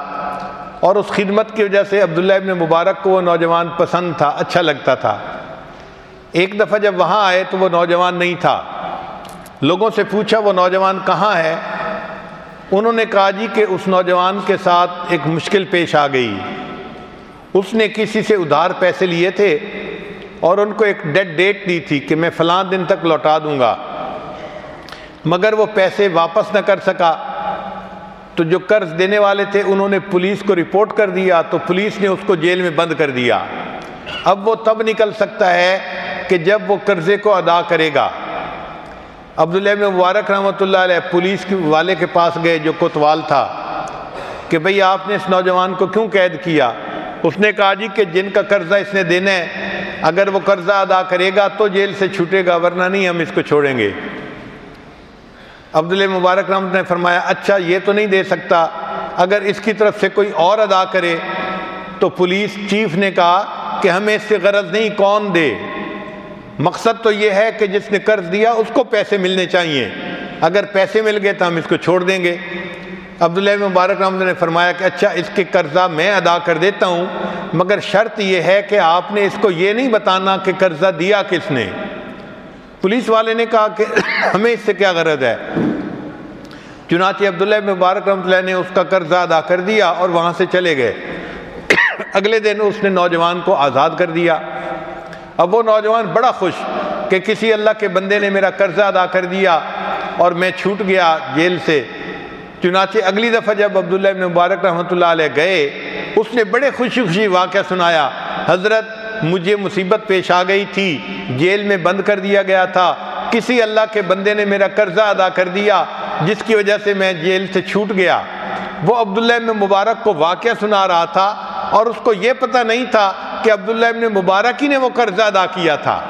S1: اور اس خدمت کی وجہ سے عبداللہ ابن مبارک کو وہ نوجوان پسند تھا اچھا لگتا تھا۔ ایک دفعہ جب وہاں آئے تو وہ نوجوان نہیں تھا۔ لوگوں سے پوچھا وہ نوجوان کہاں ہے؟ انہوں نے کہا جی کہ اس نوجوان کے ساتھ ایک مشکل پیش آ گئی۔ اس نے کسی سے ادھار پیسے لیے تھے اور ان کو ایک ڈیڈ ڈیٹ دی تھی کہ میں فلاں دن تک لوٹا دوں گا۔ مگر وہ پیسے واپس نہ کر سکا۔ تو جو قرض دینے والے تھے انہوں نے پولیس کو رپورٹ کر دیا تو پولیس نے اس کو جیل میں بند کر دیا۔ اب وہ تب نکل سکتا ہے کہ جب وہ قرضے کو ادا کرے گا۔ عبداللہ میں مبارک رحمۃ اللہ علیہ پولیس والے کے پاس گئے جو کوتوال تھا کہ بھئی آپ نے اس نوجوان کو کیوں قید کیا؟ اس نے کہا جی کہ جن کا قرضہ اس نے دینا ہے، اگر وہ قرضہ ادا کرے گا تو جیل سے چھوٹے گا، ورنہ نہیں ہم اس کو چھوڑیں گے۔ عبداللہ مبارک رحمت نے فرمایا اچھا یہ تو نہیں دے سکتا، اگر اس کی طرف سے کوئی اور ادا کرے تو پولیس چیف نے کہا کہ ہمیں اس سے غرض نہیں، کون دے؟ مقصد تو یہ ہے کہ جس نے قرض دیا اس کو پیسے ملنے چاہیے۔ اگر پیسے مل گئے تو ہم اس کو چھوڑ دیں گے۔ عبداللہ مبارک رحمد نے فرمایا کہ اچھا اس کے قرضہ میں ادا کر دیتا ہوں، مگر شرط یہ ہے کہ آپ نے اس کو یہ نہیں بتانا کہ قرضہ دیا کس نے۔ پولیس والے نے کہا کہ ہمیں اس سے کیا غرض ہے؟ چنانچہ عبداللہ مبارک رحمۃ اللہ نے اس کا قرضہ ادا کر دیا اور وہاں سے چلے گئے۔ اگلے دن اس نے نوجوان کو آزاد کر دیا۔ اب وہ نوجوان بڑا خوش کہ کسی اللہ کے بندے نے میرا قرضہ ادا کر دیا اور میں چھوٹ گیا جیل سے۔ چنانچہ اگلی دفعہ جب عبداللہ ابن مبارک رحمۃ اللہ علیہ گئے، اس نے بڑے خوشی خوشی واقعہ سنایا۔ حضرت، مجھے مصیبت پیش آ گئی تھی، جیل میں بند کر دیا گیا تھا۔ کسی اللہ کے بندے نے میرا قرضہ ادا کر دیا، جس کی وجہ سے میں جیل سے چھوٹ گیا۔ وہ عبداللہ ابن مبارک کو واقعہ سنا رہا تھا اور اس کو یہ پتہ نہیں تھا کہ عبداللہ ابن مبارک ہی نے وہ قرضہ ادا کیا تھا۔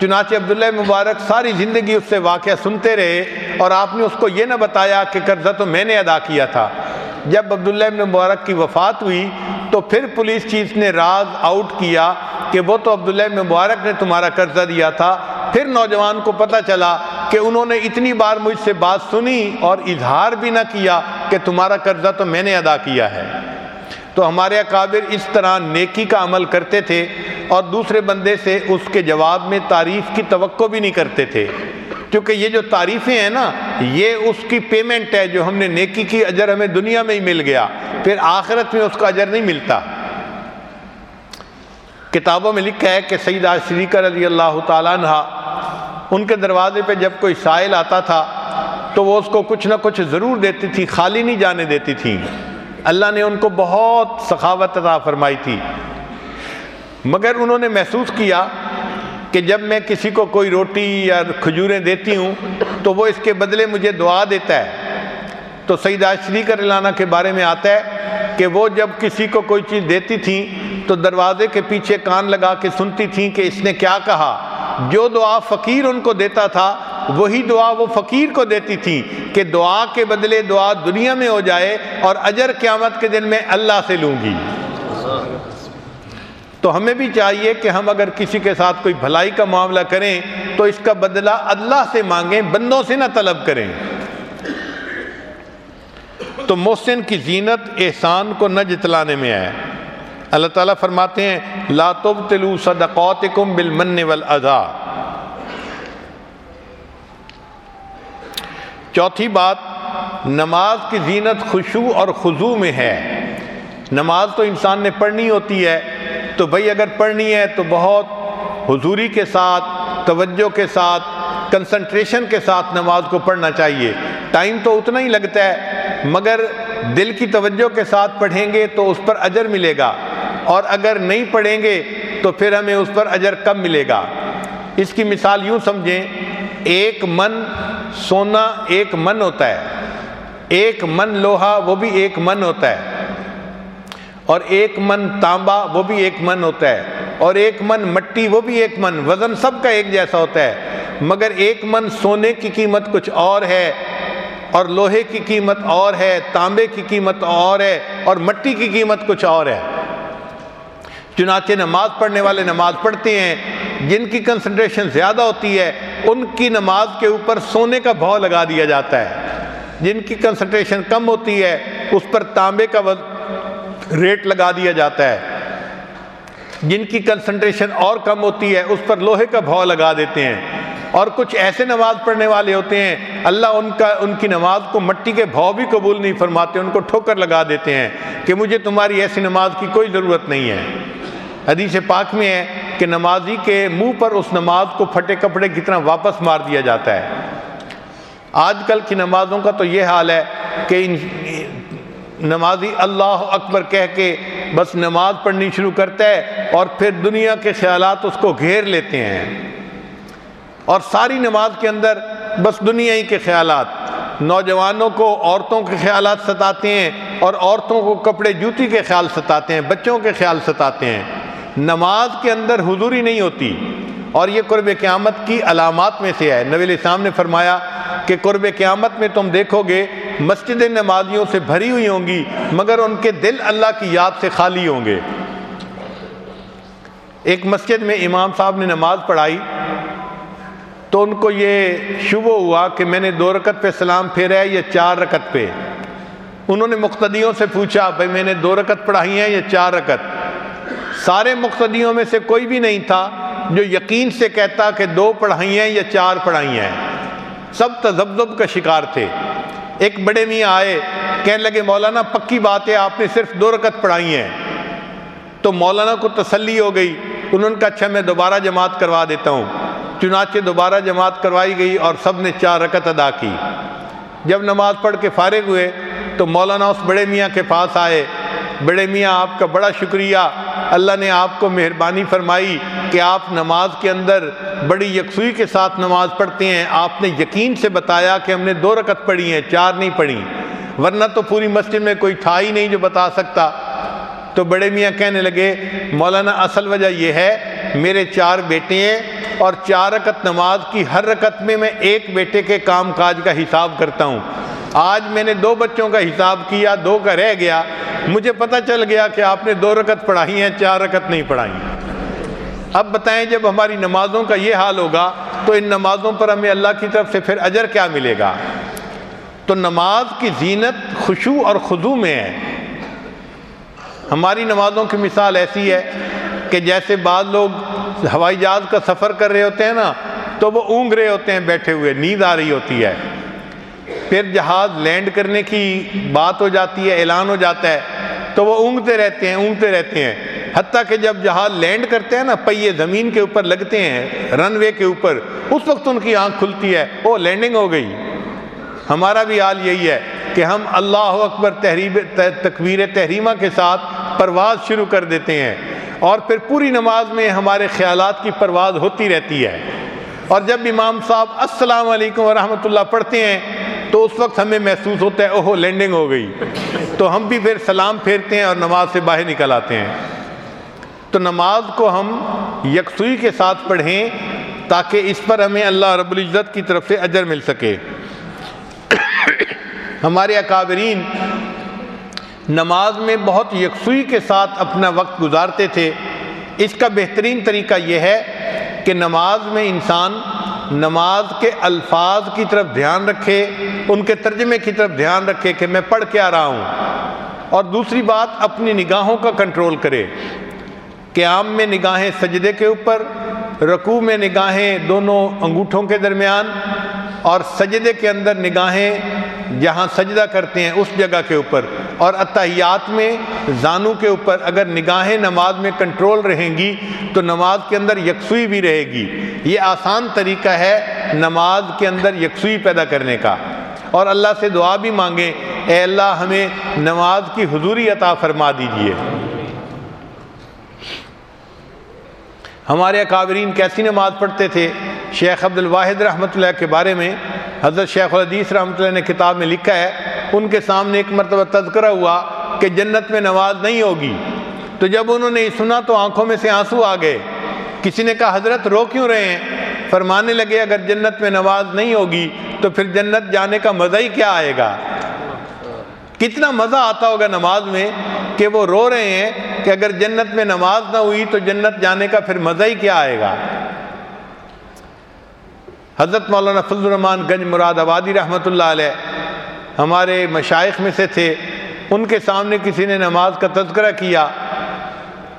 S1: چنانچہ عبداللہ مبارک ساری زندگی اس سے واقعہ سنتے رہے اور آپ نے اس کو یہ نہ بتایا کہ قرضہ تو میں نے ادا کیا تھا۔ جب عبداللہ ابن مبارک کی وفات ہوئی تو پھر پولیس چیف نے راز آؤٹ کیا کہ وہ تو عبداللہ ابن مبارک نے تمہارا قرضہ دیا تھا۔ پھر نوجوان کو پتہ چلا کہ انہوں نے اتنی بار مجھ سے بات سنی اور اظہار بھی نہ کیا کہ تمہارا قرضہ تو میں نے ادا کیا ہے۔ تو ہمارے اکابر اس طرح نیکی کا عمل کرتے تھے اور دوسرے بندے سے اس کے جواب میں تعریف کی توقع بھی نہیں کرتے تھے۔ کیونکہ یہ جو تعریفیں ہیں نا، یہ اس کی پیمنٹ ہے جو ہم نے نیکی کی اجر ہمیں دنیا میں ہی مل گیا، پھر آخرت میں اس کا اجر نہیں ملتا۔ کتابوں میں لکھا ہے کہ سعید شریقہ رضی اللہ تعالیٰ عنہ، ان کے دروازے پہ جب کوئی سائل آتا تھا تو وہ اس کو کچھ نہ کچھ ضرور دیتی تھی، خالی نہیں جانے دیتی تھی۔ اللہ نے ان کو بہت سخاوت عطا فرمائی تھی۔ مگر انہوں نے محسوس کیا کہ جب میں کسی کو کوئی روٹی یا کھجوریں دیتی ہوں تو وہ اس کے بدلے مجھے دعا دیتا ہے۔ تو سعید عشری کا رلانہ کے بارے میں آتا ہے کہ وہ جب کسی کو کوئی چیز دیتی تھیں تو دروازے کے پیچھے کان لگا کے سنتی تھیں کہ اس نے کیا کہا۔ جو دعا فقیر ان کو دیتا تھا، وہی دعا وہ فقیر کو دیتی تھی کہ دعا کے بدلے دعا دنیا میں ہو جائے اور اجر قیامت کے دن میں اللہ سے لوں گی۔ تو ہمیں بھی چاہیے کہ ہم اگر کسی کے ساتھ کوئی بھلائی کا معاملہ کریں تو اس کا بدلہ اللہ سے مانگیں، بندوں سے نہ طلب کریں۔ تو محسن کی زینت احسان کو نہ جتلانے میں ہے اللہ تعالیٰ فرماتے ہیں، لا تبتلو صدقاتکم بالمن والاذا چوتھی بات، نماز کی زینت خوشو اور خضو میں ہے۔ نماز تو انسان نے پڑھنی ہوتی ہے، تو بھائی اگر پڑھنی ہے تو بہت حضوری کے ساتھ، توجہ کے ساتھ کنسنٹریشن کے ساتھ نماز کو پڑھنا چاہیے۔ ٹائم تو اتنا ہی لگتا ہے، مگر دل کی توجہ کے ساتھ پڑھیں گے تو اس پر اجر ملے گا۔ اور اگر نہیں پڑھیں گے تو پھر ہمیں اس پر اجر کم ملے گا؟ اس کی مثال یوں سمجھیں، ایک من سونا ایک من ہوتا ہے، ایک من لوہا وہ بھی ایک من ہوتا ہے، اور ایک من تانبا وہ بھی ایک من ہوتا ہے، اور ایک من مٹی وہ بھی ایک من، وزن سب کا ایک جیسا ہوتا ہے، مگر ایک من سونے کی قیمت کچھ اور ہے، اور لوہے کی قیمت اور ہے، تانبے کی قیمت اور ہے، اور مٹی کی قیمت کچھ اور ہے۔ چنانچہ نماز پڑھنے والے نماز پڑھتے ہیں، جن کی کنسنٹریشن زیادہ ہوتی ہے، ان کی نماز کے اوپر سونے کا بھاؤ لگا دیا جاتا ہے۔ جن کی کنسنٹریشن کم ہوتی ہے، اس پر تانبے کا ریٹ لگا دیا جاتا ہے۔ جن کی کنسنٹریشن اور کم ہوتی ہے، اس پر لوہے کا بھاؤ لگا دیتے ہیں۔ اور کچھ ایسے نماز پڑھنے والے ہوتے ہیں، اللہ ان کا ان کی نماز کو مٹی کے بھاؤ بھی قبول نہیں فرماتے، ان کو ٹھوکر لگا دیتے ہیں کہ مجھے تمہاری ایسی نماز کی کوئی ضرورت نہیں ہے۔ حدیث پاک میں ہے کہ نمازی کے منہ پر اس نماز کو پھٹے کپڑے کی طرح واپس مار دیا جاتا ہے۔ آج کل کی نمازوں کا تو یہ حال ہے کہ نمازی اللہ اکبر کہہ کے بس نماز پڑھنی شروع کرتا ہے اور پھر دنیا کے خیالات اس کو گھیر لیتے ہیں۔ اور ساری نماز کے اندر بس دنیا ہی کے خیالات، نوجوانوں کو عورتوں کے خیالات ستاتے ہیں اور عورتوں کو کپڑے جوتی کے خیال ستاتے ہیں، بچوں کے خیال ستاتے ہیں۔ نماز کے اندر حضوری نہیں ہوتی اور یہ قرب قیامت کی علامات میں سے ہے۔ نبی السلام نے فرمایا کہ قرب قیامت میں تم دیکھو گے مسجد نمازیوں سے بھری ہوئی ہوں گی، مگر ان کے دل اللہ کی یاد سے خالی ہوں گے۔ ایک مسجد میں امام صاحب نے نماز پڑھائی تو ان کو یہ شبہ ہوا کہ میں نے دو رکت پہ سلام پھیرا ہے یا چار رکت پہ۔ انہوں نے مقتدیوں سے پوچھا، بھائی میں نے دو رکت پڑھائی ہیں یا چار رکت سارے مقتدیوں میں سے کوئی بھی نہیں تھا جو یقین سے کہتا کہ دو پڑھائی ہیں یا چار پڑھائی ہیں۔ سب تذبذب کا شکار تھے۔ ایک بڑے میاں آئے، کہنے لگے، مولانا، پکی بات ہے، آپ نے صرف دو رکت پڑھائی ہیں۔ تو مولانا کو تسلی ہو گئی۔ انہوں نے کہا اچھا میں دوبارہ جماعت کروا دیتا ہوں۔ چنانچہ دوبارہ جماعت کروائی گئی اور سب نے چار رکت ادا کی۔ جب نماز پڑھ کے فارغ ہوئے تو مولانا اس بڑے میاں کے پاس آئے۔ بڑے میاں، آپ کا بڑا شکریہ۔ اللہ نے آپ کو مہربانی فرمائی کہ آپ نماز کے اندر بڑی یکسوئی کے ساتھ نماز پڑھتے ہیں۔ آپ نے یقین سے بتایا کہ ہم نے دو رکت پڑھی ہیں، چار نہیں پڑھی۔ ورنہ تو پوری مسجد میں کوئی تھا ہی نہیں جو بتا سکتا۔ تو بڑے میاں کہنے لگے، مولانا، اصل وجہ یہ ہے، میرے چار بیٹے ہیں اور چار رکت نماز کی ہر رکت میں میں ایک بیٹے کے کام کاج کا حساب کرتا ہوں۔ آج میں نے دو بچوں کا حساب کیا، دو کا رہ گیا۔ مجھے پتہ چل گیا کہ آپ نے دو رکت پڑھائی ہیں، چار رکت نہیں پڑھائی۔ اب بتائیں، جب ہماری نمازوں کا یہ حال ہوگا تو ان نمازوں پر ہمیں اللہ کی طرف سے پھر اجر کیا ملے گا؟ تو نماز کی زینت خوشو اور خضو میں ہے۔ ہماری نمازوں کی مثال ایسی ہے کہ جیسے بعض لوگ ہوائی جہاز کا سفر کر رہے ہوتے ہیں نا، تو وہ اونگ رہے ہوتے ہیں بیٹھے ہوئے، نیند آ رہی ہوتی ہے۔ پھر جہاز لینڈ کرنے کی بات ہو جاتی ہے، اعلان ہو جاتا ہے، تو وہ اونگتے رہتے ہیں، اونگتے رہتے ہیں۔ حتیٰ کہ جب جہاز لینڈ کرتے ہیں نا، پہیے زمین کے اوپر لگتے ہیں، رن وے کے اوپر، اس وقت ان کی آنکھ کھلتی ہے، وہ لینڈنگ ہو گئی۔ ہمارا بھی حال یہی ہے کہ ہم اللہ اکبر تحریب، تکبیر تحریمہ کے ساتھ پرواز شروع کر دیتے ہیں۔ اور پھر پوری نماز میں ہمارے خیالات کی پرواز ہوتی رہتی ہے۔ اور جب امام صاحب السلام علیکم ورحمۃ اللہ پڑھتے ہیں، تو اس وقت ہمیں محسوس ہوتا ہے، اوہو، لینڈنگ ہو گئی۔ تو ہم بھی پھر سلام پھیرتے ہیں اور نماز سے باہر نکل آتے ہیں۔ تو نماز کو ہم یکسوئی کے ساتھ پڑھیں تاکہ اس پر ہمیں اللہ رب العزت کی طرف سے اجر مل سکے۔ ہمارے اکابرین نماز میں بہت یکسوئی کے ساتھ اپنا وقت گزارتے تھے۔ اس کا بہترین طریقہ یہ ہے کہ نماز میں انسان نماز کے الفاظ کی طرف دھیان رکھے، ان کے ترجمے کی طرف دھیان رکھے کہ میں پڑھ کے آ رہا ہوں۔ اور دوسری بات، اپنی نگاہوں کا کنٹرول کرے۔ قیام میں نگاہیں سجدے کے اوپر، رکوع میں نگاہیں دونوں انگوٹھوں کے درمیان، اور سجدے کے اندر نگاہیں جہاں سجدہ کرتے ہیں اس جگہ کے اوپر۔ اور اتحیات میں زانو کے اوپر اگر نگاہیں نماز میں کنٹرول رہیں گی تو نماز کے اندر یکسوئی بھی رہے گی۔ یہ آسان طریقہ ہے نماز کے اندر یکسوئی پیدا کرنے کا۔ اور اللہ سے دعا بھی مانگیں، اے اللہ ہمیں نماز کی حضوری عطا فرما دیجیے۔ ہمارے اکابرین کیسی نماز پڑھتے تھے؟ شیخ عبد الواحد رحمۃ اللہ کے بارے میں حضرت شیخ الحدیث رحمۃ اللہ نے کتاب میں لکھا ہے ان کے سامنے ایک مرتبہ تذکرہ ہوا کہ جنت میں نماز نہیں ہوگی۔ تو جب انہوں نے سنا تو آنکھوں میں سے آنسو آ گئے۔ کسی نے کہا، حضرت، رو کیوں رہے ہیں؟ فرمانے لگے، اگر جنت میں نماز نہیں ہوگی تو پھر جنت جانے کا مزہ ہی کیا آئے گا؟ کتنا مزہ آتا ہوگا نماز میں کہ وہ رو رہے ہیں کہ اگر جنت میں نماز نہ ہوئی تو جنت جانے کا پھر مزہ ہی کیا آئے گا؟ حضرت مولانا فضل الرحمان گنج مراد آبادی رحمۃ اللہ علیہ ہمارے مشائق میں سے تھے، ان کے سامنے کسی نے نماز کا تذکرہ کیا۔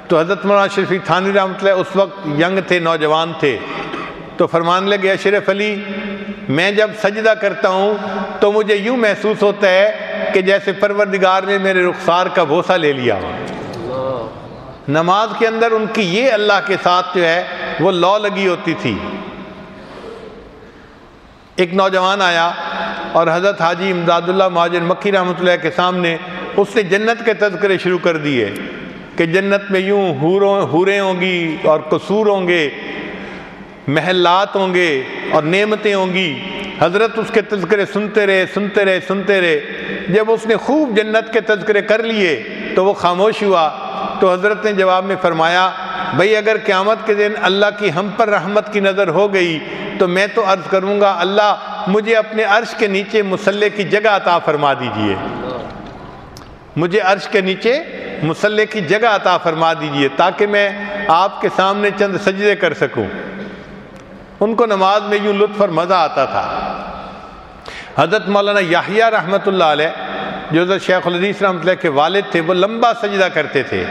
S1: تو حضرت مولانا شریفی تھانی رحمۃ اللہ اس وقت ینگ تھے، نوجوان تھے۔ تو فرمان لگے اشرف علی، میں جب سجدہ کرتا ہوں تو مجھے یوں محسوس ہوتا ہے کہ جیسے پروردگار نے میرے رخسار کا بھوسا لے لیا نماز کے اندر ان کی یہ اللہ کے ساتھ جو ہے، وہ لو لگی ہوتی تھی۔ ایک نوجوان آیا اور حضرت حاجی امداد اللہ مہاجر مکھی رحمۃ اللہ کے سامنے اس نے جنت کے تذکرے شروع کر دیے کہ جنت میں یوں حوریں ہوں گی اور قصور ہوں گے، محلات ہوں گے اور نعمتیں ہوں گی۔ حضرت اس کے تذکرے سنتے رہے سنتے رہے سنتے رہے۔ جب اس نے خوب جنت کے تذکرے کر لیے تو وہ خاموش ہوا۔ تو حضرت نے جواب میں فرمایا، بھئی اگر قیامت کے دن اللہ کی ہم پر رحمت کی نظر ہو گئی تو میں تو عرض کروں گا، اللہ مجھے اپنے عرش کے نیچے مسلح کی جگہ عطا فرما دیجیے۔ مجھے عرش کے نیچے مسلح کی جگہ عطا فرما دیجیے تاکہ میں آپ کے سامنے چند سجدے کر سکوں۔ ان کو نماز میں یوں لطف اور مزہ آتا تھا۔ حضرت مولانا یاہیا رحمۃ اللہ علیہ، جو حضرت شیخ الحدیث رحمۃ اللہ کے والد تھے، وہ لمبا سجدہ کرتے تھے۔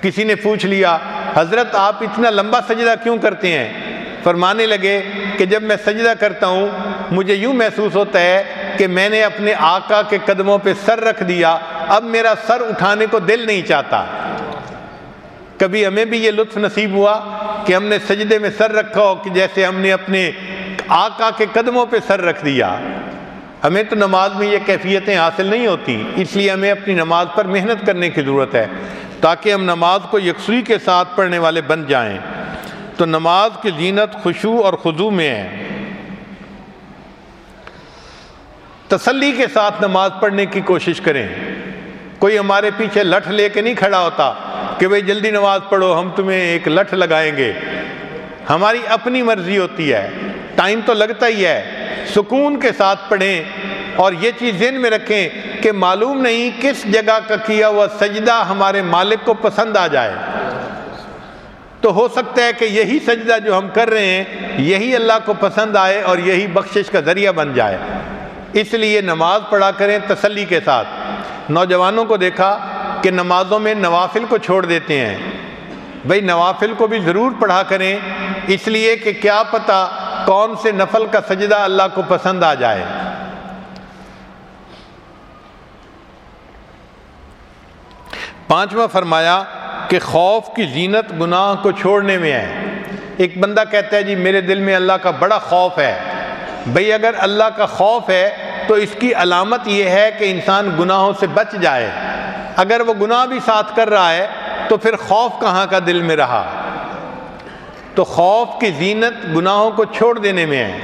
S1: کسی نے پوچھ لیا، حضرت آپ اتنا لمبا سجدہ کیوں کرتے ہیں؟ فرمانے لگے کہ جب میں سجدہ کرتا ہوں، مجھے یوں محسوس ہوتا ہے کہ میں نے اپنے آقا کے قدموں پہ سر رکھ دیا۔ اب میرا سر اٹھانے کو دل نہیں چاہتا۔ کبھی ہمیں بھی یہ لطف نصیب ہوا کہ ہم نے سجدے میں سر رکھا ہو کہ جیسے ہم نے اپنے آقا کے قدموں پہ سر رکھ دیا۔ ہمیں تو نماز میں یہ کیفیتیں حاصل نہیں ہوتی، اس لیے ہمیں اپنی نماز پر محنت کرنے کی ضرورت ہے تاکہ ہم نماز کو یکسوئی کے ساتھ پڑھنے والے بن جائیں۔ تو نماز کی زینت خوشو اور خضو میں ہے۔ تسلی کے ساتھ نماز پڑھنے کی کوشش کریں۔ کوئی ہمارے پیچھے لٹھ لے کے نہیں کھڑا ہوتا کہ بھئی جلدی نماز پڑھو، ہم تمہیں ایک لٹھ لگائیں گے۔ ہماری اپنی مرضی ہوتی ہے۔ ٹائم تو لگتا ہی ہے۔ سکون کے ساتھ پڑھیں اور یہ چیز ذہن میں رکھیں کہ معلوم نہیں کس جگہ کا کیا ہوا سجدہ ہمارے مالک کو پسند آ جائے۔ تو ہو سکتا ہے کہ یہی سجدہ جو ہم کر رہے ہیں، یہی اللہ کو پسند آئے اور یہی بخشش کا ذریعہ بن جائے۔ اس لیے نماز پڑھا کریں تسلی کے ساتھ۔ نوجوانوں کو دیکھا کہ نمازوں میں نوافل کو چھوڑ دیتے ہیں۔ بھئی نوافل کو بھی ضرور پڑھا کریں، اس لیے کہ کیا پتہ کون سے نفل کا سجدہ اللہ کو پسند آ جائے۔ پانچواں فرمایا کہ خوف کی زینت گناہ کو چھوڑنے میں ہے۔ ایک بندہ کہتا ہے جی میرے دل میں اللہ کا بڑا خوف ہے۔ بھئی، اگر اللہ کا خوف ہے تو اس کی علامت یہ ہے کہ انسان گناہوں سے بچ جائے۔ اگر وہ گناہ بھی ساتھ کر رہا ہے تو پھر خوف کہاں کا دل میں رہا؟ تو خوف کی زینت گناہوں کو چھوڑ دینے میں ہے۔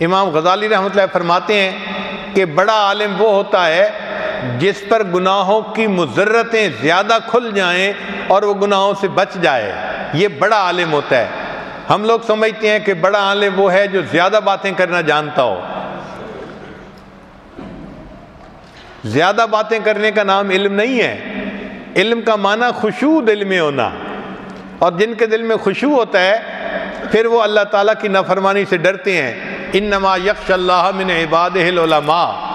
S1: امام غزالی رحمۃ اللہ فرماتے ہیں کہ بڑا عالم وہ ہوتا ہے جس پر گناہوں کی مذرتیں زیادہ کھل جائیں اور وہ گناہوں سے بچ جائے، یہ بڑا عالم ہوتا ہے۔ ہم لوگ سمجھتے ہیں کہ بڑا عالم وہ ہے جو زیادہ باتیں کرنا جانتا ہو۔ زیادہ باتیں کرنے کا نام علم نہیں ہے۔ علم کا معنی خوشو دل میں ہونا۔ اور جن کے دل میں خوشو ہوتا ہے، پھر وہ اللہ تعالیٰ کی نافرمانی سے ڈرتے ہیں۔ انما یکش اللہ من عباد العلماء۔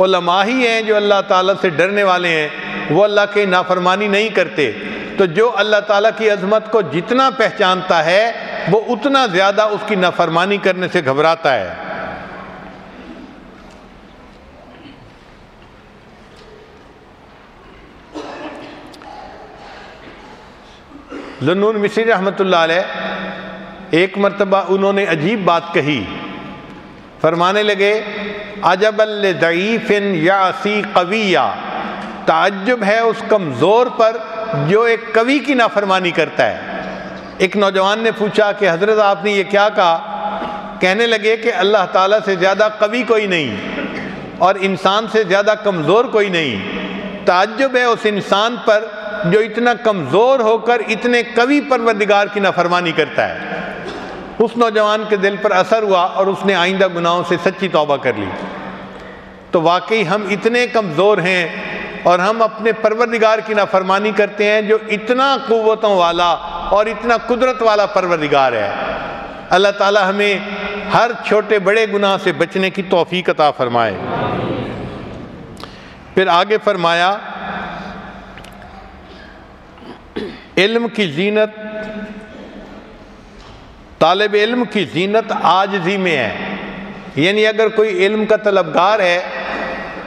S1: علماء ہی ہیں جو اللہ تعالیٰ سے ڈرنے والے ہیں، وہ اللہ کی نافرمانی نہیں کرتے۔ تو جو اللہ تعالیٰ کی عظمت کو جتنا پہچانتا ہے، وہ اتنا زیادہ اس کی نافرمانی کرنے سے گھبراتا ہے۔ لنون مصری رحمۃ اللہ علیہ، ایک مرتبہ انہوں نے عجیب بات کہی۔ فرمانے لگے عجب الضعیف یا سی قویہ۔ تعجب ہے اس کمزور پر جو ایک قوی کی نافرمانی کرتا ہے۔ ایک نوجوان نے پوچھا کہ حضرت آپ نے یہ کیا کہا؟ کہنے لگے کہ اللہ تعالیٰ سے زیادہ قوی کوئی نہیں اور انسان سے زیادہ کمزور کوئی نہیں۔ تعجب ہے اس انسان پر جو اتنا کمزور ہو کر اتنے قوی پروردگار کی نافرمانی کرتا ہے۔ اس نوجوان کے دل پر اثر ہوا اور اس نے آئندہ گناہوں سے سچی توبہ کر لی۔ تو واقعی ہم اتنے کمزور ہیں اور ہم اپنے پروردگار کی نافرمانی کرتے ہیں جو اتنا قوتوں والا اور اتنا قدرت والا پروردگار ہے۔ اللہ تعالی ہمیں ہر چھوٹے بڑے گناہ سے بچنے کی توفیق عطا فرمائے۔ پھر آگے فرمایا، علم کی زینت، طالب علم کی زینت آجزی میں ہے۔ یعنی اگر کوئی علم کا طلبگار ہے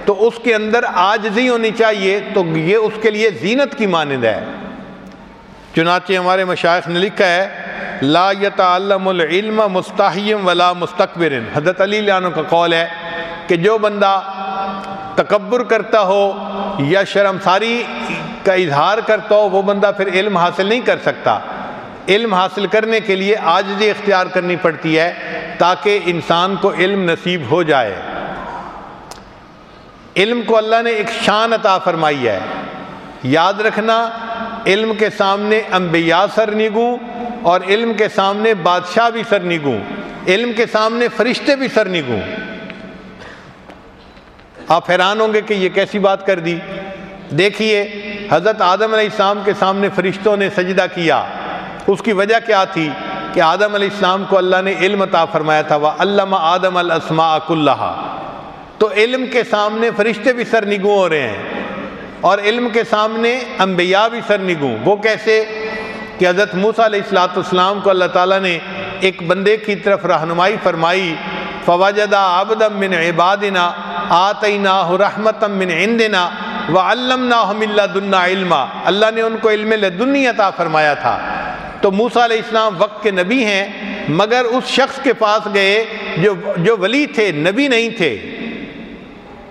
S1: تو اس کے اندر آجزی ہونی چاہیے، تو یہ اس کے لیے زینت کی مانند ہے۔ چنانچہ ہمارے مشائق نے لکھا ہے، لا يتعلم العلم مستحیم ولا مستقبر حضرت علی عنہ کا قول ہے کہ جو بندہ تکبر کرتا ہو یا شرمساری کا اظہار کرتا ہو، وہ بندہ پھر علم حاصل نہیں کر سکتا۔ علم حاصل کرنے کے لیے آجزی اختیار کرنی پڑتی ہے تاکہ انسان کو علم نصیب ہو جائے۔ علم کو اللہ نے ایک شان عطا فرمائی ہے۔ یاد رکھنا، علم کے سامنے انبیاء سر نگوں اور علم کے سامنے بادشاہ بھی سر نگوں۔ علم کے سامنے فرشتے بھی سر نگوں۔ آپ حیران ہوں گے کہ یہ کیسی بات کر دی۔ دیکھیے، حضرت آدم علیہ السلام کے سامنے فرشتوں نے سجدہ کیا۔ اس کی وجہ کیا تھی کہ آدم علیہ السلام کو اللہ نے علم عطا فرمایا تھا وہ علامہ آدم الاسماء اللہ تو علم کے سامنے فرشتے بھی سر نگوں ہو رہے ہیں اور علم کے سامنے انبیاء بھی سر نگوں وہ کیسے؟ کہ حضرت موسیٰ علیہ السلاۃ والسلام کو اللہ تعالیٰ نے ایک بندے کی طرف رہنمائی فرمائی فواجدہ آبدم من عبادنا آتینا رحمتم من عندنا وعلمناہم اللہ دنہ علما۔ اللہ نے ان کو علم لدنی عطا فرمایا تھا۔ تو موسیٰ علیہ السلام وقت کے نبی ہیں، مگر اس شخص کے پاس گئے جو جو ولی تھے، نبی نہیں تھے۔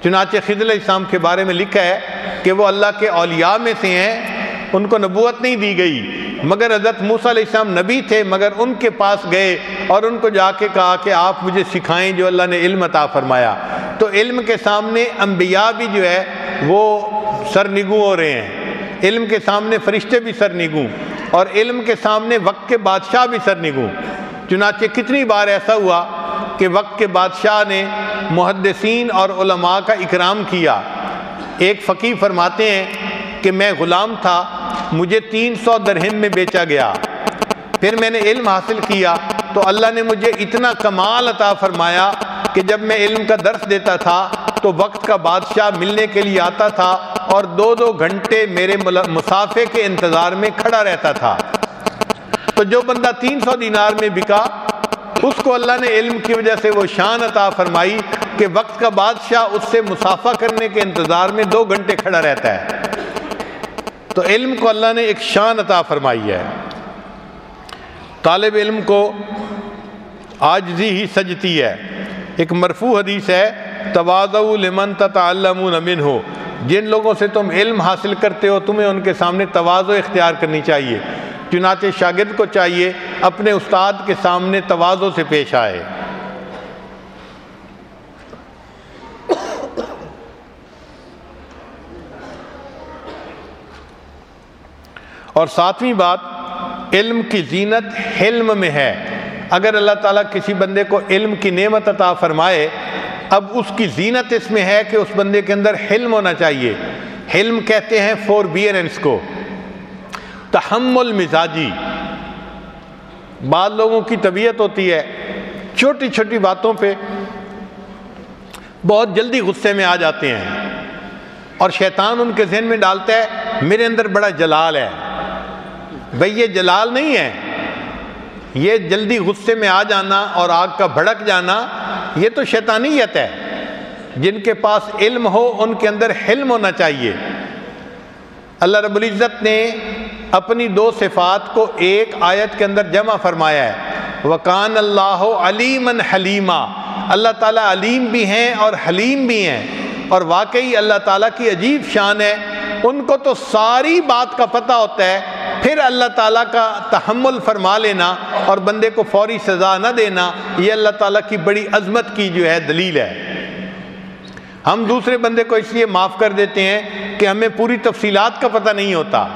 S1: چنانچہ خضر علیہ السلام کے بارے میں لکھا ہے کہ وہ اللہ کے اولیاء میں سے ہیں، ان کو نبوت نہیں دی گئی۔ مگر حضرت موسیٰ علیہ السلام نبی تھے، مگر ان کے پاس گئے اور ان کو جا کے کہا کہ آپ مجھے سکھائیں جو اللہ نے علم عطا فرمایا۔ تو علم کے سامنے انبیاء بھی جو ہے، وہ سر نگو ہو رہے ہیں۔ علم کے سامنے فرشتے بھی سرنگوں۔ اور علم کے سامنے وقت کے بادشاہ بھی سر نگوں۔ چنانچہ کتنی بار ایسا ہوا کہ وقت کے بادشاہ نے محدثین اور علماء کا اکرام کیا۔ ایک فقی فرماتے ہیں کہ میں غلام تھا، مجھے تین سو درہم میں بیچا گیا۔ پھر میں نے علم حاصل کیا تو اللہ نے مجھے اتنا کمال عطا فرمایا کہ جب میں علم کا درس دیتا تھا تو وقت کا بادشاہ ملنے کے لیے آتا تھا اور دو دو گھنٹے میرے مسافے کے انتظار میں کھڑا رہتا تھا۔ تو جو بندہ تین سو دینار میں بکا، اس کو اللہ نے علم کی وجہ سے وہ شان عطا فرمائی کہ وقت کا بادشاہ اس سے مسافہ کرنے کے انتظار میں دو گھنٹے کھڑا رہتا ہے۔ تو علم کو اللہ نے ایک شان عطا فرمائی ہے۔ طالب علم کو آجزی ہی سجتی ہے۔ ایک مرفوع حدیث ہے۔ تواز لمن تتعلمون امن ہو جن لوگوں سے تم علم حاصل کرتے ہو، تمہیں ان کے سامنے توازو اختیار کرنی چاہیے۔ چنانچہ شاگرد کو چاہیے اپنے استاد کے سامنے توازو سے پیش آئے۔ اور ساتویں بات، علم کی زینت حلم میں ہے۔ اگر اللہ تعالیٰ کسی بندے کو علم کی نعمت عطا فرمائے، اب اس کی زینت اس میں ہے کہ اس بندے کے اندر حلم ہونا چاہیے۔ حلم کہتے ہیں فور بیئرنس کو۔ تحمل مزاجی۔ بعض لوگوں کی طبیعت ہوتی ہے، چھوٹی چھوٹی باتوں پہ بہت جلدی غصے میں آ جاتے ہیں۔ اور شیطان ان کے ذہن میں ڈالتا ہے، میرے اندر بڑا جلال ہے۔ بھئی یہ جلال نہیں ہے۔ یہ جلدی غصے میں آ جانا اور آگ کا بھڑک جانا، یہ تو شیطانیت ہے۔ جن کے پاس علم ہو، ان کے اندر حلم ہونا چاہیے۔ اللہ رب العزت نے اپنی دو صفات کو ایک آیت کے اندر جمع فرمایا ہے۔ وکان اللہ علیم حلیمہ اللہ تعالیٰ علیم بھی ہیں اور حلیم بھی ہیں۔ اور واقعی اللہ تعالیٰ کی عجیب شان ہے۔ ان کو تو ساری بات کا پتہ ہوتا ہے۔ پھر اللہ تعالیٰ کا تحمل فرما لینا اور بندے کو فوری سزا نہ دینا، یہ اللہ تعالیٰ کی بڑی عظمت کی جو ہے دلیل ہے۔ ہم دوسرے بندے کو اس لیے معاف کر دیتے ہیں کہ ہمیں پوری تفصیلات کا پتہ نہیں ہوتا۔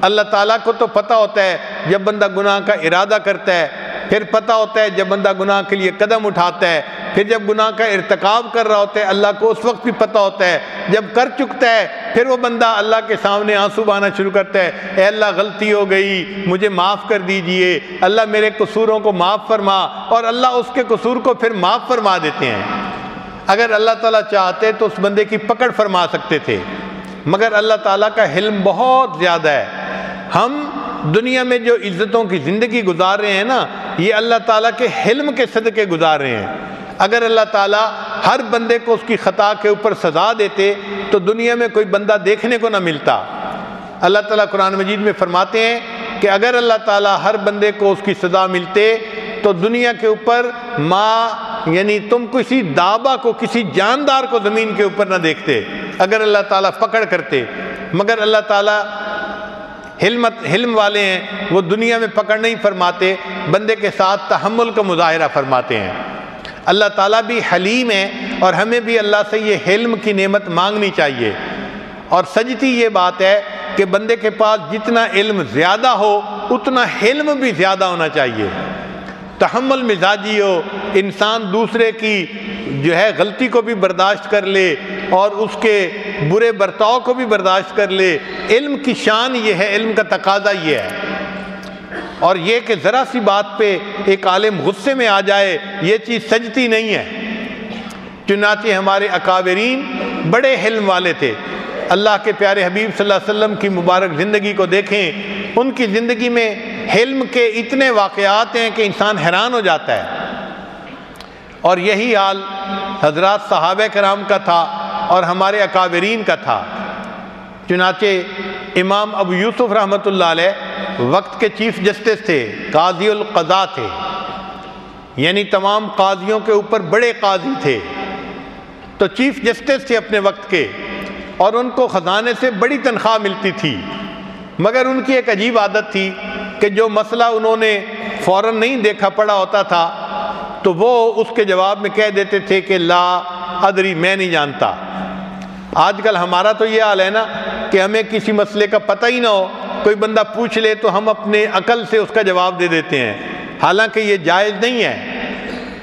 S1: اللہ تعالیٰ کو تو پتہ ہوتا ہے جب بندہ گناہ کا ارادہ کرتا ہے، پھر پتہ ہوتا ہے جب بندہ گناہ کے لیے قدم اٹھاتا ہے۔ پھر جب گناہ کا ارتکاب کر رہا ہوتا ہے، اللہ کو اس وقت بھی پتہ ہوتا ہے، جب کر چکتا ہے، پھر وہ بندہ اللہ کے سامنے آنسو بہانا شروع کرتا ہے، اے اللہ غلطی ہو گئی، مجھے معاف کر دیجیے، اللہ میرے قصوروں کو معاف فرما، اور اللہ اس کے قصور کو پھر معاف فرما دیتے ہیں۔ اگر اللہ تعالیٰ چاہتے تو اس بندے کی پکڑ فرما سکتے تھے، مگر اللہ تعالیٰ کا حلم بہت زیادہ ہے۔ ہم دنیا میں جو عزتوں کی زندگی گزار رہے ہیں نا، یہ اللہ تعالیٰ کے حلم کے صدقے گزار رہے ہیں۔ اگر اللہ تعالیٰ ہر بندے کو اس کی خطا کے اوپر سزا دیتے تو دنیا میں کوئی بندہ دیکھنے کو نہ ملتا۔ اللہ تعالیٰ قرآن مجید میں فرماتے ہیں کہ اگر اللہ تعالیٰ ہر بندے کو اس کی سزا ملتے تو دنیا کے اوپر ماں یعنی تم کسی دابا کو، کسی جاندار کو زمین کے اوپر نہ دیکھتے، اگر اللہ تعالیٰ پکڑ کرتے۔ مگر اللہ تعالیٰ حلمت حلم والے ہیں، وہ دنیا میں پکڑ نہیں فرماتے، بندے کے ساتھ تحمل کا مظاہرہ فرماتے ہیں۔ اللہ تعالیٰ بھی حلیم ہے اور ہمیں بھی اللہ سے یہ حلم کی نعمت مانگنی چاہیے۔ اور سجتی یہ بات ہے کہ بندے کے پاس جتنا علم زیادہ ہو، اتنا حلم بھی زیادہ ہونا چاہیے۔ تحمل مزاجی ہو، انسان دوسرے کی جو ہے غلطی کو بھی برداشت کر لے اور اس کے برے برتاؤ کو بھی برداشت کر لے۔ علم کی شان یہ ہے، علم کا تقاضا یہ ہے۔ اور یہ کہ ذرا سی بات پہ ایک عالم غصے میں آ جائے، یہ چیز سجتی نہیں ہے۔ چنانچہ ہمارے اکابرین بڑے حلم والے تھے۔ اللہ کے پیارے حبیب صلی اللہ علیہ وسلم کی مبارک زندگی کو دیکھیں، ان کی زندگی میں حلم کے اتنے واقعات ہیں کہ انسان حیران ہو جاتا ہے۔ اور یہی حال حضرات صحابہ کرام کا تھا اور ہمارے اکابرین کا تھا۔ چنانچہ امام ابو یوسف رحمۃ اللہ علیہ وقت کے چیف جسٹس تھے، قاضی القضاء تھے۔ یعنی تمام قاضیوں کے اوپر بڑے قاضی تھے۔ تو چیف جسٹس تھے اپنے وقت کے، اور ان کو خزانے سے بڑی تنخواہ ملتی تھی۔ مگر ان کی ایک عجیب عادت تھی کہ جو مسئلہ انہوں نے فوراً نہیں دیکھا پڑا ہوتا تھا، تو وہ اس کے جواب میں کہہ دیتے تھے کہ لا ادری، میں نہیں جانتا۔ آج کل ہمارا تو یہ حال ہے نا کہ ہمیں کسی مسئلے کا پتہ ہی نہ ہو۔ کوئی بندہ پوچھ لے تو ہم اپنے عقل سے اس کا جواب دے دیتے ہیں۔ حالانکہ یہ جائز نہیں ہے۔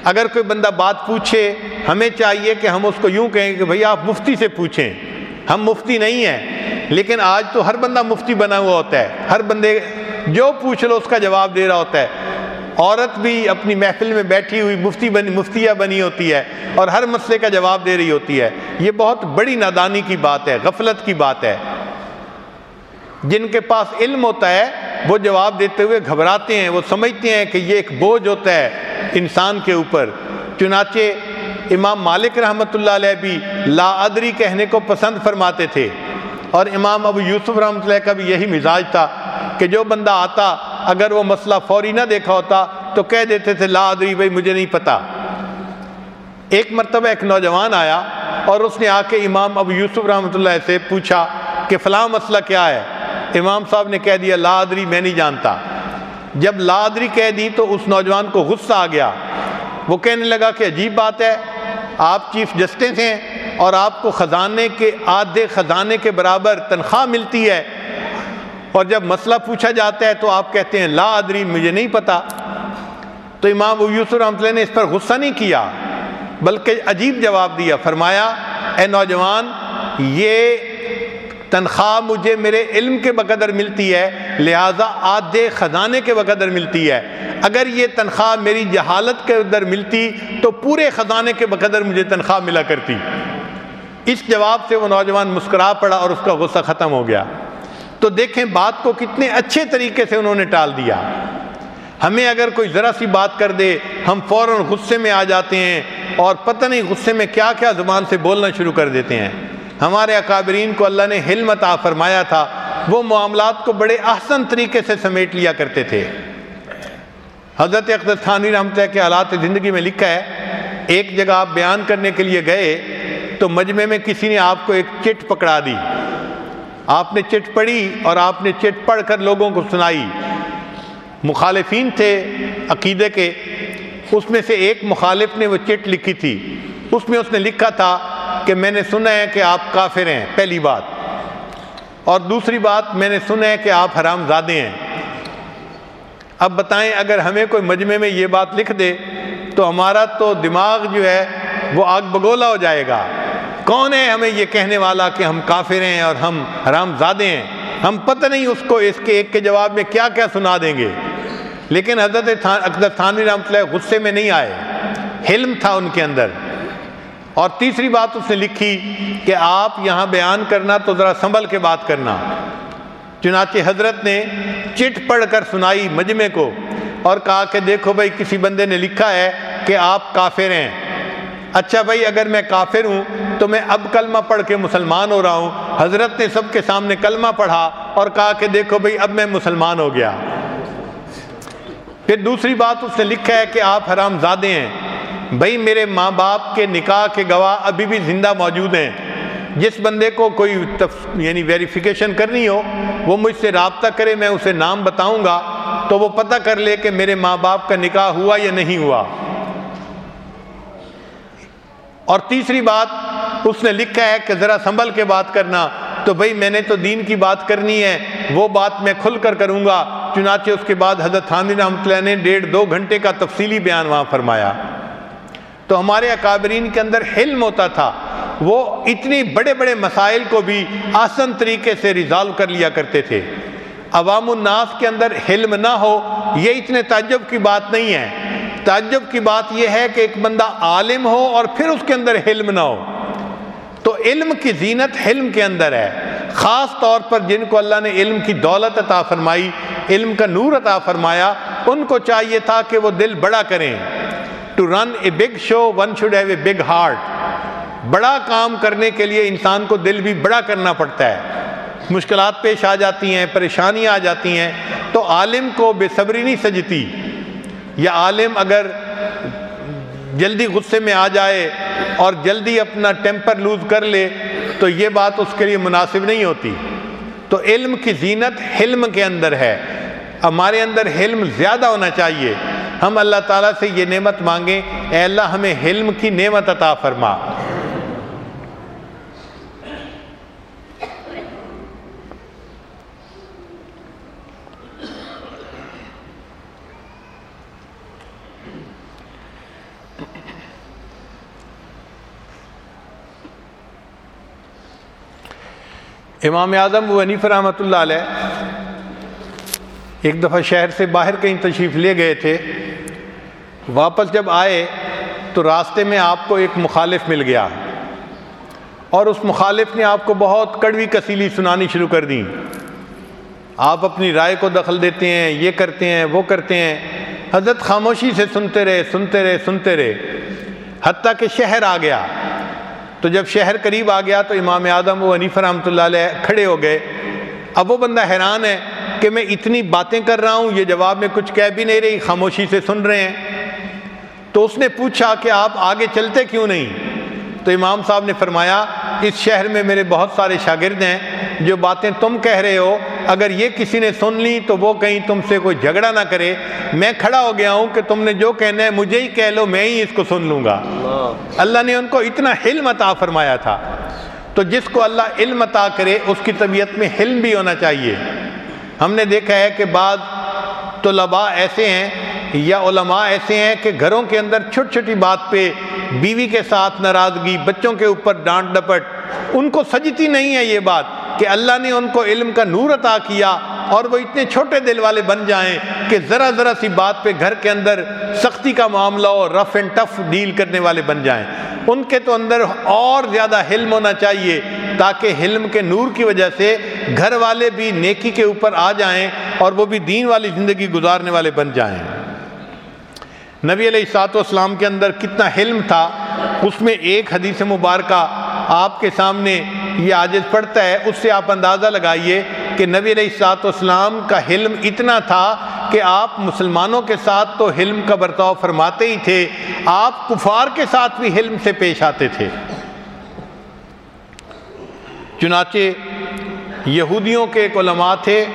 S1: اگر کوئی بندہ بات پوچھے، ہمیں چاہیے کہ ہم اس کو یوں کہیں کہ بھئی آپ مفتی سے پوچھیں۔ ہم مفتی نہیں ہیں، لیکن آج تو ہر بندہ مفتی بنا ہوا ہوتا ہے۔ ہر بندے جو پوچھ لو اس کا جواب دے رہا ہوتا ہے۔ عورت بھی اپنی محفل میں بیٹھی ہوئی مفتی بنی، مفتیہ بنی ہوتی ہے اور ہر مسئلے کا جواب دے رہی ہوتی ہے۔ یہ بہت بڑی نادانی کی بات ہے، غفلت کی بات ہے۔ جن کے پاس علم ہوتا ہے، وہ جواب دیتے ہوئے گھبراتے ہیں، وہ سمجھتے ہیں کہ یہ ایک بوجھ ہوتا ہے انسان کے اوپر۔ چنانچہ امام مالک رحمۃ اللہ علیہ بھی لا ادری کہنے کو پسند فرماتے تھے۔ اور امام ابو یوسف رحمۃ اللہ کا بھی یہی مزاج تھا کہ جو بندہ آتا، اگر وہ مسئلہ فوری نہ دیکھا ہوتا تو کہہ دیتے تھے، لا ادری بھائی، مجھے نہیں پتا۔ ایک مرتبہ ایک نوجوان آیا اور اس نے آ کے امام ابو یوسف رحمۃ اللہ سے پوچھا کہ فلاں مسئلہ کیا ہے؟ امام صاحب نے کہہ دیا لا ادری میں نہیں جانتا۔ جب لا ادری کہہ دی تو اس نوجوان کو غصہ آ گیا۔ وہ کہنے لگا کہ عجیب بات ہے، آپ چیف جسٹس ہیں اور آپ کو خزانے کے، آدھے خزانے کے برابر تنخواہ ملتی ہے۔ اور جب مسئلہ پوچھا جاتا ہے تو آپ کہتے ہیں لا ادری مجھے نہیں پتا۔ تو امام یوسف رحمۃ اللہ نے اس پر غصہ نہیں کیا، بلکہ عجیب جواب دیا، فرمایا، اے نوجوان، یہ تنخواہ مجھے میرے علم کے بقدر ملتی ہے، لہٰذا آدھے خزانے کے بقدر ملتی ہے۔ اگر یہ تنخواہ میری جہالت کے اندر ملتی تو پورے خزانے کے بقدر مجھے تنخواہ ملا کرتی۔ اس جواب سے وہ نوجوان مسکرا پڑا اور اس کا غصہ ختم ہو گیا۔ تو دیکھیں بات کو کتنے اچھے طریقے سے انہوں نے ٹال دیا۔ ہمیں اگر کوئی ذرا سی بات کر دے، ہم فوراً غصے میں آ جاتے ہیں اور پتہ نہیں غصے میں کیا کیا زبان سے بولنا شروع کر دیتے ہیں۔ ہمارے اکابرین کو اللہ نے حلم عطا فرمایا تھا، وہ معاملات کو بڑے احسن طریقے سے سمیٹ لیا کرتے تھے۔ حضرت اقدر ثانی رحمتہ کے حالات زندگی میں لکھا ہے، ایک جگہ آپ بیان کرنے کے لیے گئے تو مجمع میں کسی نے آپ کو ایک چٹ پکڑا دی۔ آپ نے چٹ پڑھی اور آپ نے چٹ پڑھ کر لوگوں کو سنائی۔ مخالفین تھے عقیدے کے، اس میں سے ایک مخالف نے وہ چٹ لکھی تھی۔ اس میں اس نے لکھا تھا کہ میں نے سنا ہے کہ آپ کافر ہیں، پہلی بات۔ اور دوسری بات، میں نے سنا ہے کہ آپ حرام زادے ہیں۔ اب بتائیں، اگر ہمیں کوئی مجمع میں یہ بات لکھ دے، تو ہمارا تو دماغ جو ہے، وہ آگ بگولا ہو جائے گا۔ کون ہے ہمیں یہ کہنے والا کہ ہم کافر ہیں اور ہم حرام زادے ہیں؟ ہم پتہ نہیں اس کو اس کے ایک کے جواب میں کیا کیا سنا دیں گے۔ لیکن حضرت اکبر تھانوی رحمۃ اللہ غصے میں نہیں آئے۔ حلم تھا ان کے اندر۔ اور تیسری بات اس نے لکھی کہ آپ یہاں بیان کرنا تو ذرا سنبھل کے بات کرنا۔ چنانچہ حضرت نے چٹ پڑھ کر سنائی مجمع کو اور کہا کہ دیکھو بھائی، کسی بندے نے لکھا ہے کہ آپ کافر ہیں۔ اچھا بھائی، اگر میں کافر ہوں تو میں اب کلمہ پڑھ کے مسلمان ہو رہا ہوں۔ حضرت نے سب کے سامنے کلمہ پڑھا اور کہا کہ دیکھو بھائی، اب میں مسلمان ہو گیا۔ پھر دوسری بات اس نے لکھا ہے کہ آپ حرام زادے ہیں۔ بھائی میرے ماں باپ کے نکاح کے گواہ ابھی بھی زندہ موجود ہیں۔ جس بندے کو کوئی یعنی ویریفیکیشن کرنی ہو، وہ مجھ سے رابطہ کرے، میں اسے نام بتاؤں گا، تو وہ پتہ کر لے کہ میرے ماں باپ کا نکاح ہوا یا نہیں ہوا۔ اور تیسری بات، اس نے لکھا ہے کہ ذرا سنبھل کے بات کرنا۔ تو بھائی میں نے تو دین کی بات کرنی ہے، وہ بات میں کھل کر کروں گا۔ چنانچہ اس کے بعد حضرت حامد رحمۃ اللہ نے ڈیڑھ دو گھنٹے کا تفصیلی بیان وہاں فرمایا۔ تو ہمارے اکابرین کے اندر حلم ہوتا تھا۔ وہ اتنی بڑے بڑے مسائل کو بھی آسن طریقے سے ریزالو کر لیا کرتے تھے۔ عوام الناس کے اندر حلم نہ ہو، یہ اتنے تعجب کی بات نہیں ہے۔ تعجب کی بات یہ ہے کہ ایک بندہ عالم ہو اور پھر اس کے اندر حلم نہ ہو۔ تو علم کی زینت حلم کے اندر ہے۔ خاص طور پر جن کو اللہ نے علم کی دولت عطا فرمائی، علم کا نور عطا فرمایا، ان کو چاہیے تھا کہ وہ دل بڑا کریں۔ To run a big show one should have a big heart بڑا کام کرنے کے لیے انسان کو دل بھی بڑا کرنا پڑتا ہے۔ مشکلات پیش آ جاتی ہیں، پریشانیاں آ جاتی ہیں۔ تو عالم کو بے صبری نہیں سجتی۔ یا عالم اگر جلدی غصے میں آ جائے اور جلدی اپنا ٹیمپر لوز کر لے، تو یہ بات اس کے لیے مناسب نہیں ہوتی۔ تو علم کی زینت حلم کے اندر ہے۔ ہمارے اندر حلم زیادہ ہونا چاہیے۔ ہم اللہ تعالیٰ سے یہ نعمت مانگیں، اے اللہ ہمیں حلم کی نعمت عطا فرما۔ امام اعظم و ونیف رحمۃ اللہ علیہ ایک دفعہ شہر سے باہر کہیں تشریف لے گئے تھے، واپس جب آئے تو راستے میں آپ کو ایک مخالف مل گیا اور اس مخالف نے آپ کو بہت کڑوی کسیلی سنانی شروع کر دی۔ آپ اپنی رائے کو دخل دیتے ہیں، یہ کرتے ہیں، وہ کرتے ہیں۔ حضرت خاموشی سے سنتے رہے سنتے رہے سنتے رہے۔ حتیٰ کہ شہر آ گیا۔ تو جب شہر قریب آ گیا تو امام اعظم و حنیف رحمۃ اللہ علیہ کھڑے ہو گئے۔ اب وہ بندہ حیران ہے کہ میں اتنی باتیں کر رہا ہوں یہ جواب میں کچھ کہہ بھی نہیں رہی خاموشی سے سن رہے ہیں۔ تو اس نے پوچھا کہ آپ آگے چلتے کیوں نہیں؟ تو امام صاحب نے فرمایا اس شہر میں میرے بہت سارے شاگرد ہیں جو باتیں تم کہہ رہے ہو اگر یہ کسی نے سن لی تو وہ کہیں تم سے کوئی جھگڑا نہ کرے۔ میں کھڑا ہو گیا ہوں کہ تم نے جو کہنا ہے مجھے ہی کہہ لو میں ہی اس کو سن لوں گا۔ اللہ۔ نے ان کو اتنا حلم عطا فرمایا تھا۔ تو جس کو اللہ علم عطا کرے اس کی طبیعت میں حلم بھی ہونا چاہیے۔ ہم نے دیکھا ہے کہ بعض طلباء ایسے ہیں یا علماء ایسے ہیں کہ گھروں کے اندر چھوٹی چھوٹی بات پہ بیوی کے ساتھ ناراضگی، بچوں کے اوپر ڈانٹ ڈپٹ، ان کو سجتی نہیں ہے یہ بات۔ کہ اللہ نے ان کو علم کا نور عطا کیا اور وہ اتنے چھوٹے دل والے بن جائیں کہ ذرا ذرا سی بات پہ گھر کے اندر سختی کا معاملہ ہو رف اینڈ ٹف ڈیل کرنے والے بن جائیں۔ ان کے تو اندر اور زیادہ حلم ہونا چاہیے تاکہ حلم کے نور کی وجہ سے گھر والے بھی نیکی کے اوپر آ جائیں اور وہ بھی دین والی زندگی گزارنے والے بن جائیں۔ نبی علیہ سات اسلام کے اندر کتنا حلم تھا، اس میں ایک حدیث مبارکہ آپ کے سامنے یہ عاجز پڑتا ہے، اس سے آپ اندازہ لگائیے کہ نبی علیہ السلاط اسلام کا حلم اتنا تھا کہ آپ مسلمانوں کے ساتھ تو حلم کا برتاؤ فرماتے ہی تھے، آپ کفار کے ساتھ بھی حلم سے پیش آتے تھے۔ چنانچہ یہودیوں کے ایک علماء تھے۔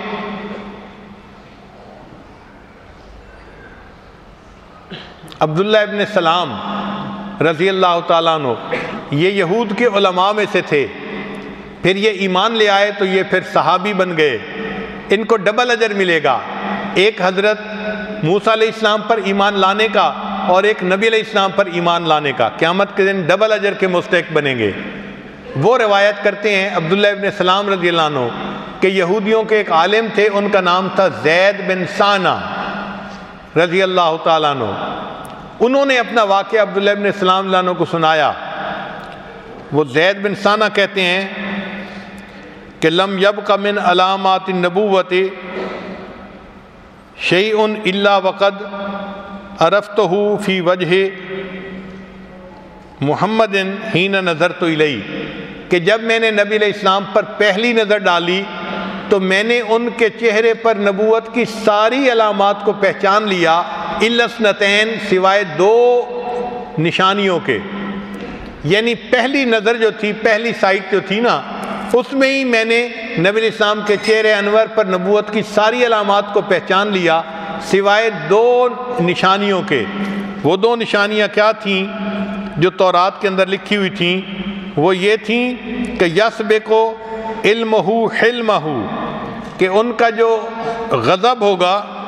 S1: عبداللہ ابن سلام رضی اللہ تعالیٰ عنہ، یہ یہود کے علماء میں سے تھے۔ پھر یہ ایمان لے آئے تو یہ پھر صحابی بن گئے۔ ان کو ڈبل اجر ملے گا۔ ایک حضرت موسیٰ علیہ السلام پر ایمان لانے کا اور ایک نبی علیہ السلام پر ایمان لانے کا۔ قیامت کے دن ڈبل اجر کے مستحق بنیں گے۔ وہ روایت کرتے ہیں عبداللہ ابن سلام رضی اللہ عنہ کہ یہودیوں کے ایک عالم تھے، ان کا نام تھا زید بن سانا رضی اللہ تعالیٰ عنہ۔ انہوں نے اپنا واقعہ عبداللہ ابن سلام عنہ کو سنایا۔ وہ زید بن سانا کہتے ہیں کہ لم یب کا من علامات نبوت شعی ان اللہ وقد عرفت ہو فی وجہ محمد ہین نظر تو الہی کہ جب میں نے نبی علیہ السلام پر پہلی نظر ڈالی تو میں نے ان کے چہرے پر نبوت کی ساری علامات کو پہچان لیا۔ السنتین سوائے دو نشانیوں کے۔ یعنی پہلی نظر جو تھی، پہلی سائٹ جو تھی نا، اس میں ہی میں نے نبی السلام کے چہرے انور پر نبوت کی ساری علامات کو پہچان لیا سوائے دو نشانیوں کے۔ وہ دو نشانیاں کیا تھیں؟ جو تورات کے اندر لکھی ہوئی تھیں۔ وہ یہ تھیں کہ یس بے کو علم ہو حلم ہو کہ ان کا جو غضب ہوگا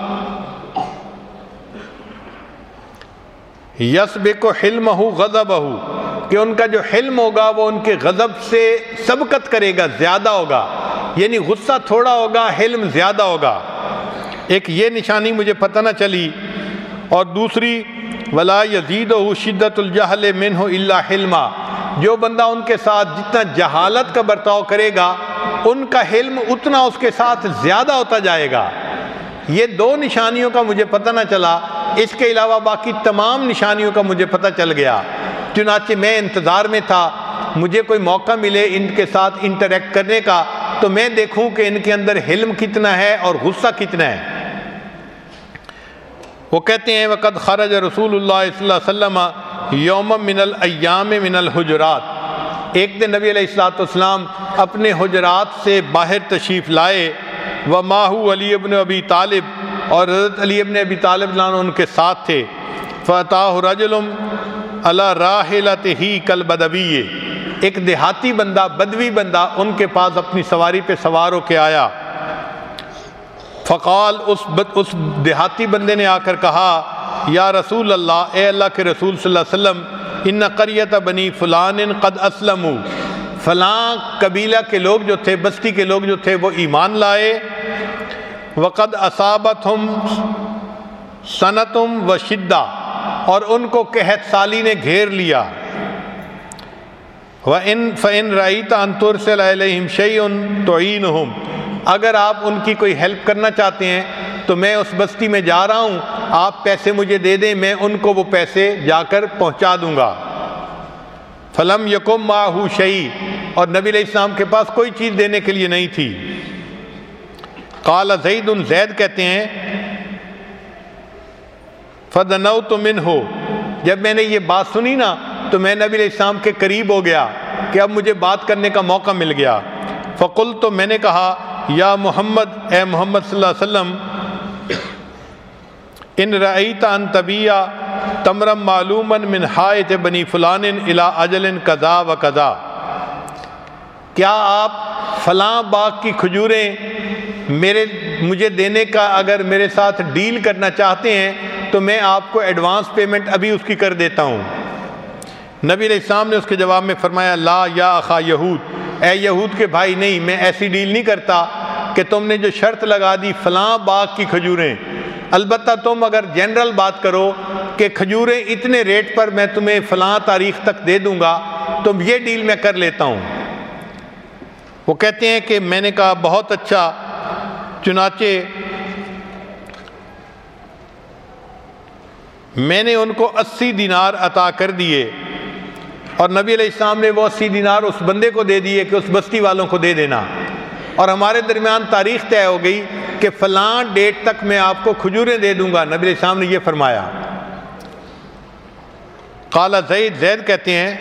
S1: یس بے کو حلم ہو غضب ہو کہ ان کا جو حلم ہوگا وہ ان کے غضب سے سبقت کرے گا، زیادہ ہوگا۔ یعنی غصہ تھوڑا ہوگا، حلم زیادہ ہوگا۔ ایک یہ نشانی مجھے پتہ نہ چلی۔ اور دوسری، ولا یزید و شدت الجہل من ہو اللہ حلما۔ جو بندہ ان کے ساتھ جتنا جہالت کا برتاؤ کرے گا، ان کا حلم اتنا اس کے ساتھ زیادہ ہوتا جائے گا۔ یہ دو نشانیوں کا مجھے پتہ نہ چلا۔ اس کے علاوہ باقی تمام نشانیوں کا مجھے پتہ چل گیا۔ چنانچہ میں انتظار میں تھا، مجھے کوئی موقع ملے ان کے ساتھ انٹریکٹ کرنے کا، تو میں دیکھوں کہ ان کے اندر حلم کتنا ہے اور غصہ کتنا ہے۔ وہ کہتے ہیں وقت خرج رسول اللہ صلی اللہ علیہ وسلم یوم من الایام من الحجرات۔ ایک دن نبی علیہ السلاۃ والسلام اپنے حجرات سے باہر تشریف لائے۔ و ماہو علی ابن ابی طالب اور حضرت علی ابن ابی طالب لان ان کے ساتھ تھے۔ فتح رجلم اللہ راہلت ہی کل بدبی ایک دیہاتی بندہ، بدوی بندہ ان کے پاس اپنی سواری پہ سوار ہو کے آیا۔ فقال، اس اس دیہاتی بندے نے آ کر کہا، یا رسول اللہ، اے اللہ کے رسول صلی اللہ علیہ وسلم، ان قریت بنی فلان قد اسلم فلاں قبیلہ کے لوگ جو تھے، بستی کے لوگ جو تھے، وہ ایمان لائے۔ وقد اصابت ہم صنعتم و شدہ، اور ان کو قحط سالی نے گھیر لیا۔ وہ ان فن رعیتا انتر سے شعی ان توعین اگر آپ ان کی کوئی ہیلپ کرنا چاہتے ہیں، تو میں اس بستی میں جا رہا ہوں۔ آپ پیسے مجھے دے دیں، میں ان کو وہ پیسے جا کر پہنچا دوں گا۔ فلم یکم ماہو شعی اور نبی علیہ السلام کے پاس کوئی چیز دینے کے لیے نہیں تھی۔ قال زید ان زید کہتے ہیں فدنو تو من ہو جب میں نے یہ بات سنی نا، تو میں نبی علیہ السلام کے قریب ہو گیا کہ اب مجھے بات کرنے کا موقع مل گیا۔ فقل تو میں نے کہا، یا محمد، اے محمد صلی اللہ علیہ وسلم، ان رعیتا ان طبیہ تمرم معلومن من حایت بنی فلان الا اجل قضا و قضا کیا آپ فلاں باغ کی کھجوریں میرے، مجھے دینے کا اگر میرے ساتھ ڈیل کرنا چاہتے ہیں، تو میں آپ کو ایڈوانس پیمنٹ ابھی اس کی کر دیتا ہوں۔ نبی علیہ السلام نے اس کے جواب میں فرمایا، لا یا اخا یہود، اے یہود کے بھائی نہیں، میں ایسی ڈیل نہیں کرتا کہ تم نے جو شرط لگا دی فلاں باغ کی کھجوریں۔ البتہ تم اگر جنرل بات کرو کہ کھجوریں اتنے ریٹ پر میں تمہیں فلاں تاریخ تک دے دوں گا تم یہ ڈیل میں کر لیتا ہوں۔ وہ کہتے ہیں کہ میں نے کہا، بہت اچھا چنانچہ میں نے ان کو اسی دینار عطا کر دیے اور نبی علیہ السلام نے وہ اسی دینار اس بندے کو دے دیے کہ اس بستی والوں کو دے دینا۔ اور ہمارے درمیان تاریخ طے ہو گئی کہ فلاں ڈیٹ تک میں آپ کو کھجوریں دے دوں گا۔ نبی علیہ السلام نے یہ فرمایا۔ قالا زید زید کہتے ہیں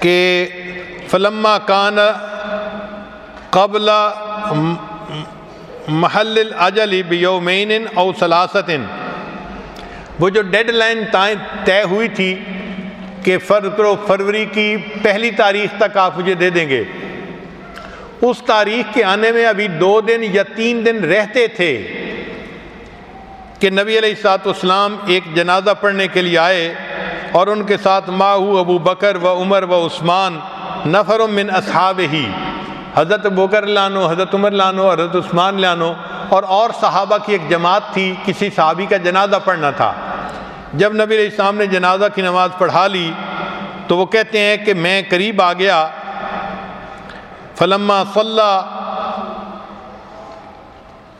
S1: کہ فلما کان قبل محل الاجل بیومین او سلاست وہ جو ڈیڈ لائن طے ہوئی تھی کہ فروری کی پہلی تاریخ تک آپ مجھے دے دیں گے۔ اس تاریخ کے آنے میں ابھی دو دن یا تین دن رہتے تھے کہ نبی علیہ السلاط اسلام ایک جنازہ پڑھنے کے لیے آئے اور ان کے ساتھ ماہو ابو بکر و عمر و عثمان نفر من اصحاب ہی حضرت بکر لانو، حضرت عمر لانو، حضرت عثمان لانو، اور اور صحابہ کی ایک جماعت تھی، کسی صحابی کا جنازہ پڑھنا تھا۔ جب نبی علیہ السلام نے جنازہ کی نماز پڑھا لی، تو وہ کہتے ہیں کہ میں قریب آ گیا۔ فلما صلی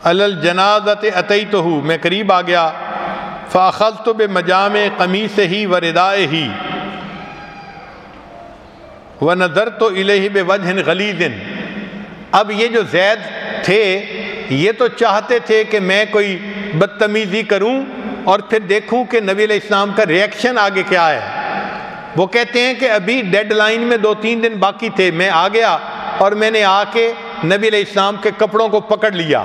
S1: الجنازت عطی تو ہوں میں قریب آ گیا۔ فاخذ تو بے مجام قمیص ہی و ردائے ہی و نظر تو الہ بے وجہ غلیظ۔ اب یہ جو زید تھے، یہ تو چاہتے تھے کہ میں کوئی بدتمیزی کروں اور پھر دیکھوں کہ نبی علیہ السلام کا ریئیکشن آگے کیا ہے۔ وہ کہتے ہیں کہ ابھی ڈیڈ لائن میں دو تین دن باقی تھے، میں آ گیا اور میں نے آ کے نبی علیہ السلام کے کپڑوں کو پکڑ لیا۔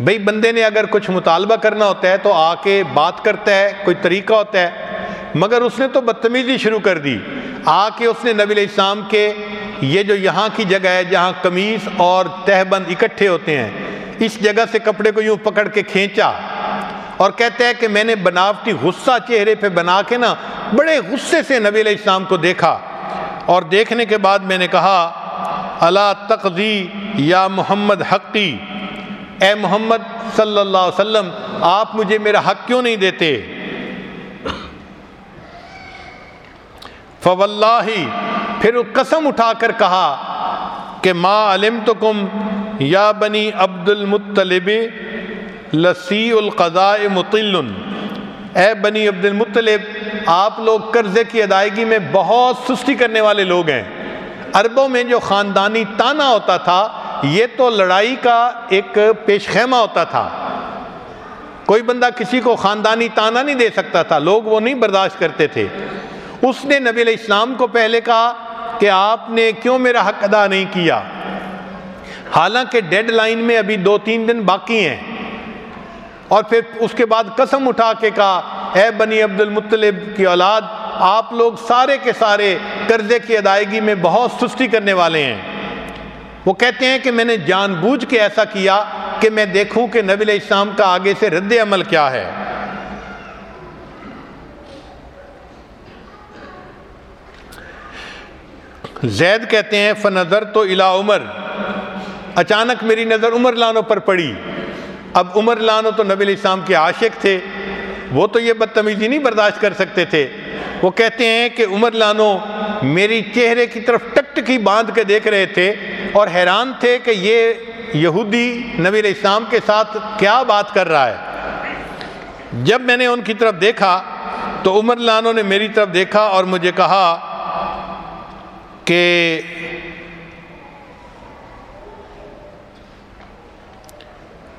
S1: بھئی بندے نے اگر کچھ مطالبہ کرنا ہوتا ہے تو آ کے بات کرتا ہے، کوئی طریقہ ہوتا ہے۔ مگر اس نے تو بدتمیزی شروع کر دی۔ آ کے اس نے نبی علیہ السلام کے یہ جو یہاں کی جگہ ہے جہاں قمیص اور تہبند اکٹھے ہوتے ہیں، اس جگہ سے کپڑے کو یوں پکڑ کے کھینچا اور کہتا ہے کہ میں نے بناوٹی غصہ چہرے پہ بنا کے نا بڑے غصے سے نبی علیہ السلام کو دیکھا اور دیکھنے کے بعد میں نے کہا اللہ تقضی یا محمد حقی؟ اے محمد صلی اللہ علیہ وسلم، آپ مجھے میرا حق کیوں نہیں دیتے؟ فواللہ پھر قسم اٹھا کر کہا کہ ما علم تو کم یا بنی عبد المطلب لسی القضاء مطل۔ اے بنی عبد المطلب آپ لوگ قرضے کی ادائیگی میں بہت سستی کرنے والے لوگ ہیں۔ عربوں میں جو خاندانی تانا ہوتا تھا، یہ تو لڑائی کا ایک پیش خیمہ ہوتا تھا۔ کوئی بندہ کسی کو خاندانی تانا نہیں دے سکتا تھا، لوگ وہ نہیں برداشت کرتے تھے۔ اس نے نبی علیہ السلام کو پہلے کہا کہ آپ نے کیوں میرا حق ادا نہیں کیا؟ حالانکہ ڈیڈ لائن میں ابھی دو تین دن باقی ہیں۔ اور پھر اس کے بعد قسم اٹھا کے کہا، اے بنی عبد المطلب کی اولاد، آپ لوگ سارے کے سارے قرضے کی ادائیگی میں بہت سستی کرنے والے ہیں۔ وہ کہتے ہیں کہ میں نے جان بوجھ کے ایسا کیا کہ میں دیکھوں کہ نبی علیہ السلام کا آگے سے رد عمل کیا ہے۔ زید کہتے ہیں فنظر تو الا عمر. اچانک میری نظر عمر لانوں پر پڑی۔ اب عمر لانو تو نبی علیہ السلام کے عاشق تھے۔ وہ تو یہ بدتمیزی نہیں برداشت کر سکتے تھے۔ وہ کہتے ہیں کہ عمر لانو میری چہرے کی طرف ٹک ٹکی باندھ کے دیکھ رہے تھے اور حیران تھے کہ یہ یہودی نبی علیہ السلام کے ساتھ کیا بات کر رہا ہے۔ جب میں نے ان کی طرف دیکھا تو عمر لانو نے میری طرف دیکھا اور مجھے کہا کہ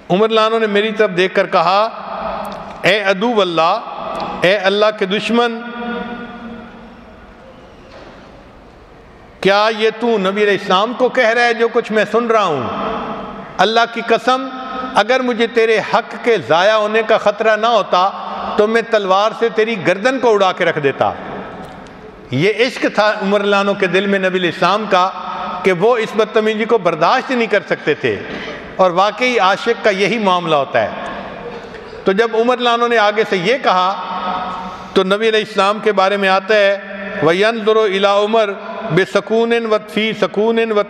S1: عمر لانو نے میری طرف دیکھ کر کہا، اے ادو اللہ، اے اللہ کے دشمن، کیا یہ تو نبی علیہ السلام کو کہہ رہا ہے جو کچھ میں سن رہا ہوں؟ اللہ کی قسم، اگر مجھے تیرے حق کے ضائع ہونے کا خطرہ نہ ہوتا تو میں تلوار سے تیری گردن کو اڑا کے رکھ دیتا۔ یہ عشق تھا عمر لانو کے دل میں نبی علیہ السلام کا کہ وہ اس بدتمیزی کو برداشت نہیں کر سکتے تھے۔ اور واقعی عاشق کا یہی معاملہ ہوتا ہے۔ تو جب عمر لانوں نے آگے سے یہ کہا، تو نبی علیہ السلام کے بارے میں آتا ہے، وَيَنْظُرُ إِلَىٰ عمر بے سکون و فی و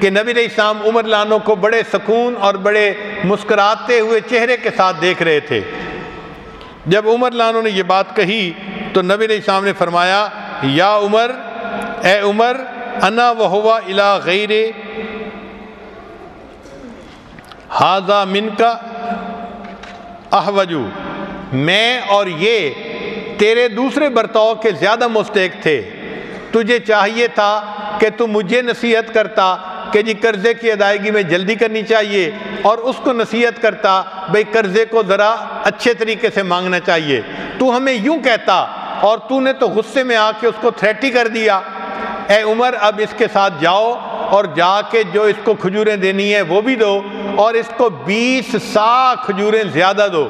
S1: کہ نبی علیہ السلام عمر لانوں کو بڑے سکون اور بڑے مسکراتے ہوئے چہرے کے ساتھ دیکھ رہے تھے۔ جب عمر لانوں نے یہ بات کہی تو نبی علیہ السلام نے فرمایا، یا عمر، اے عمر، انا و ہوا الا غیر حاضہ من کا احوجو۔ میں اور یہ تیرے دوسرے برتاؤ کے زیادہ مستحق تھے۔ تجھے چاہیے تھا کہ تو مجھے نصیحت کرتا کہ جی قرضے کی ادائیگی میں جلدی کرنی چاہیے اور اس کو نصیحت کرتا بھئی قرضے کو ذرا اچھے طریقے سے مانگنا چاہیے۔ تو ہمیں یوں کہتا اور تو نے تو غصے میں آ کے اس کو تھریٹی کر دیا۔ اے عمر، اب اس کے ساتھ جاؤ اور جا کے جو اس کو کھجوریں دینی ہے وہ بھی دو اور اس کو بیس سا کھجوریں زیادہ دو۔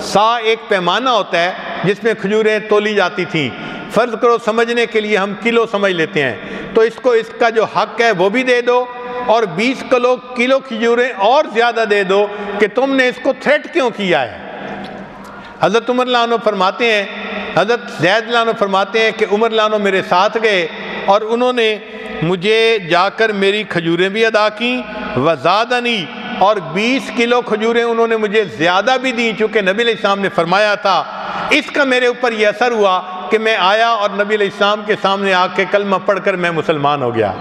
S1: سا ایک پیمانہ ہوتا ہے جس میں کھجوریں تولی جاتی تھیں۔ فرض کرو سمجھنے کے لیے ہم کلو سمجھ لیتے ہیں۔ تو اس کو اس کا جو حق ہے وہ بھی دے دو اور بیس کلو کلو کھجوریں اور زیادہ دے دو کہ تم نے اس کو تھریٹ کیوں کیا ہے۔ حضرت عمر لانو فرماتے ہیں حضرت زید لانو فرماتے ہیں کہ عمر لانو میرے ساتھ گئے اور انہوں نے مجھے جا کر میری کھجوریں بھی ادا کیں وزادہ نہیں اور بیس کلو کھجوریں انہوں نے مجھے زیادہ بھی دیں، چونکہ نبی علیہ السلام نے فرمایا تھا۔ اس کا میرے اوپر یہ اثر ہوا کہ میں آیا اور نبی علیہ السلام کے سامنے آ کے کلمہ پڑھ کر میں مسلمان ہو گیا۔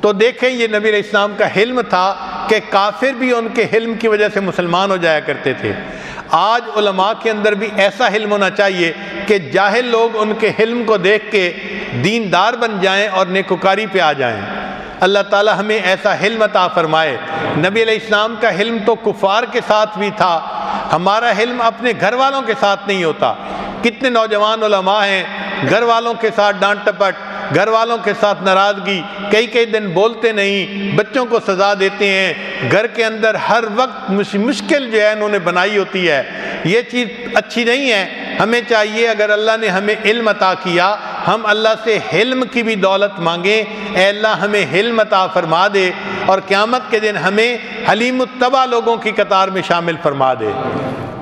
S1: تو دیکھیں، یہ نبی علیہ السلام کا حلم تھا کہ کافر بھی ان کے حلم کی وجہ سے مسلمان ہو جایا کرتے تھے۔ آج علماء کے اندر بھی ایسا حلم ہونا چاہیے کہ جاہل لوگ ان کے حلم کو دیکھ کے دیندار بن جائیں اور نیکوکاری پہ آ جائیں۔ اللہ تعالی ہمیں ایسا حلم عطا فرمائے۔ نبی علیہ السلام کا حلم تو کفار کے ساتھ بھی تھا۔ ہمارا حلم اپنے گھر والوں کے ساتھ نہیں ہوتا۔ کتنے نوجوان علماء ہیں، گھر والوں کے ساتھ ڈانٹ ٹپٹ گھر والوں کے ساتھ ناراضگی، کئی کئی دن بولتے نہیں، بچوں کو سزا دیتے ہیں۔ گھر کے اندر ہر وقت مشکل جو ہے انہوں نے بنائی ہوتی ہے۔ یہ چیز اچھی نہیں ہے۔ ہمیں چاہیے اگر اللہ نے ہمیں علم عطا کیا، ہم اللہ سے حلم کی بھی دولت مانگیں۔ اے اللہ، ہمیں حلم عطا فرما دے اور قیامت کے دن ہمیں حلیم الطبع لوگوں کی قطار میں شامل فرما دے۔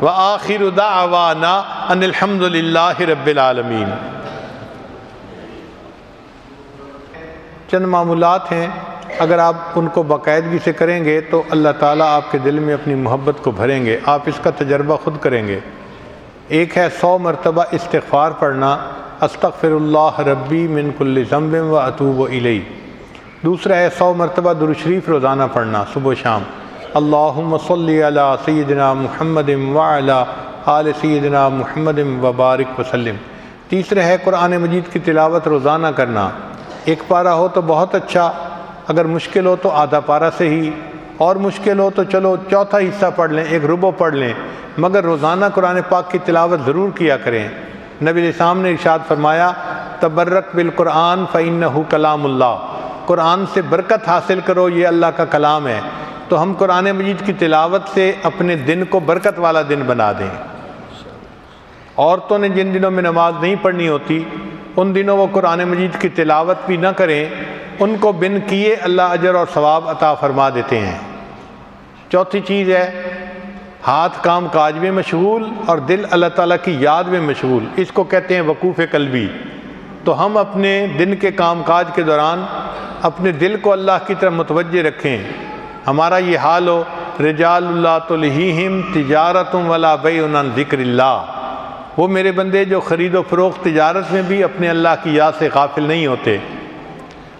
S1: وآخر دعوانا ان الحمد للہ رب العالمین۔ چند معمولات ہیں۔ اگر آپ ان کو باقاعدگی سے کریں گے تو اللہ تعالیٰ آپ کے دل میں اپنی محبت کو بھریں گے۔ آپ اس کا تجربہ خود کریں گے۔ ایک ہے سو مرتبہ استغفار پڑھنا۔ استغفر اللہ ربی من کل ضمب و اطوب و علی دوسرا ہے سو مرتبہ درشریف روزانہ پڑھنا صبح و شام۔ اللہم صلی علی سیدنا محمد و علی آل سیدنا محمد و بارک وسلم۔ تیسرا ہے قرآن مجید کی تلاوت روزانہ کرنا۔ ایک پارہ ہو تو بہت اچھا اگر مشکل ہو تو آدھا پارہ سے ہی اور مشکل ہو تو چلو چوتھا حصہ پڑھ لیں، ایک ربو پڑھ لیں۔ مگر روزانہ قرآن پاک کی تلاوت ضرور کیا کریں۔ نبی السلام نے ارشاد فرمایا، تبرک بالقرآن فعین کلام اللہ۔ قرآن سے برکت حاصل کرو، یہ اللہ کا کلام ہے۔ تو ہم قرآن مجید کی تلاوت سے اپنے دن کو برکت والا دن بنا دیں۔ عورتوں نے جن دنوں میں نماز نہیں پڑھنی ہوتی ان دنوں وہ قرآن مجید کی تلاوت بھی نہ کریں، ان کو بن کیے اللہ اجر اور ثواب عطا فرما دیتے ہیں۔ چوتھی چیز ہے، ہاتھ کام کاج میں مشغول اور دل اللہ تعالیٰ کی یاد میں مشغول۔ اس کو کہتے ہیں وقوف قلبی۔ تو ہم اپنے دن کے کام کاج کے دوران اپنے دل کو اللہ کی طرف متوجہ رکھیں۔ ہمارا یہ حال ہو، رجال اللہ تو لہیم تجارتوں والا بے ذکر اللہ۔ وہ میرے بندے جو خرید و فروخت تجارت میں بھی اپنے اللہ کی یاد سے غافل نہیں ہوتے۔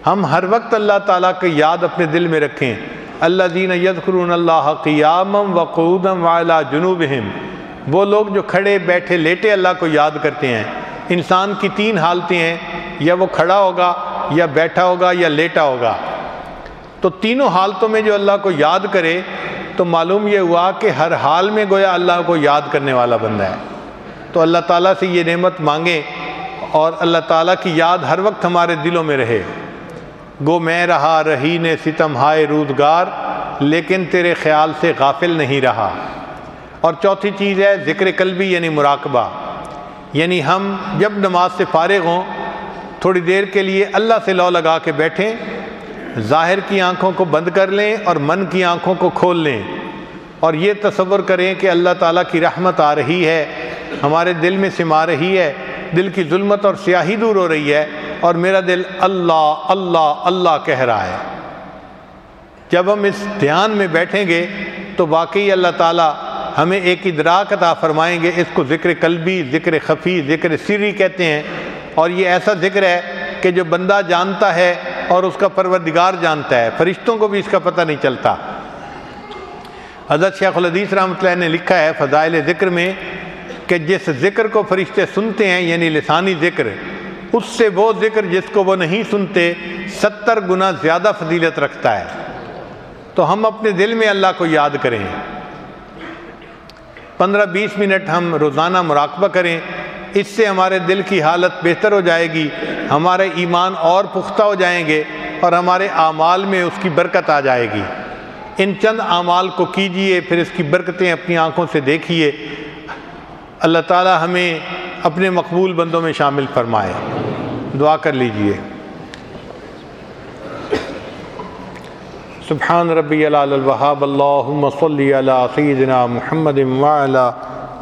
S1: ہم ہر وقت اللہ تعالیٰ کی یاد اپنے دل میں رکھیں۔ اللہ دین یدخرون اللہ قیام و قعودم ولا جنوب وہ لوگ جو کھڑے بیٹھے لیٹے اللہ کو یاد کرتے ہیں۔ انسان کی تین حالتیں ہیں۔ یا وہ کھڑا ہوگا، یا بیٹھا ہوگا، یا لیٹا ہوگا۔ تو تینوں حالتوں میں جو اللہ کو یاد کرے، تو معلوم یہ ہوا کہ ہر حال میں گویا اللہ کو یاد کرنے والا بندہ ہے۔ تو اللہ تعالیٰ سے یہ نعمت مانگیں اور اللہ تعالیٰ کی یاد ہر وقت ہمارے دلوں میں رہے۔ گو میں رہا رہی نے ستم ہائے رودگار، لیکن تیرے خیال سے غافل نہیں رہا۔ اور چوتھی چیز ہے ذکر قلبی یعنی مراقبہ۔ یعنی ہم جب نماز سے فارغ ہوں، تھوڑی دیر کے لیے اللہ سے لو لگا کے بیٹھیں، ظاہر کی آنکھوں کو بند کر لیں اور من کی آنکھوں کو کھول لیں۔ اور یہ تصور کریں کہ اللہ تعالیٰ کی رحمت آ رہی ہے۔ ہمارے دل میں سما رہی ہے، دل کی ظلمت اور سیاہی دور ہو رہی ہے اور میرا دل اللہ اللہ اللہ کہہ رہا ہے۔ جب ہم اس دھیان میں بیٹھیں گے تو واقعی اللہ تعالیٰ ہمیں ایک ادراک عطا فرمائیں گے۔ اس کو ذکر قلبی، ذکر خفی، ذکر سری کہتے ہیں۔ اور یہ ایسا ذکر ہے کہ جو بندہ جانتا ہے اور اس کا پروردگار جانتا ہے۔ فرشتوں کو بھی اس کا پتہ نہیں چلتا۔ حضرت شیخ الحدیث رحمۃ اللہ نے لکھا ہے فضائل ذکر میں کہ جس ذکر کو فرشتے سنتے ہیں یعنی لسانی ذکر، اس سے وہ ذکر جس کو وہ نہیں سنتے، ستر گنا زیادہ فضیلت رکھتا ہے۔ تو ہم اپنے دل میں اللہ کو یاد کریں۔ پندرہ بیس منٹ ہم روزانہ مراقبہ کریں۔ اس سے ہمارے دل کی حالت بہتر ہو جائے گی، ہمارے ایمان اور پختہ ہو جائیں گے اور ہمارے اعمال میں اس کی برکت آ جائے گی۔ ان چند اعمال کو کیجیے، پھر اس کی برکتیں اپنی آنکھوں سے دیکھیے اللہ تعالی ہمیں اپنے مقبول بندوں میں شامل فرمائے۔ دعا کر لیجیے۔ سبحان ربی الوہاب۔ اللہم صلی علی سیدنا محمد وعلا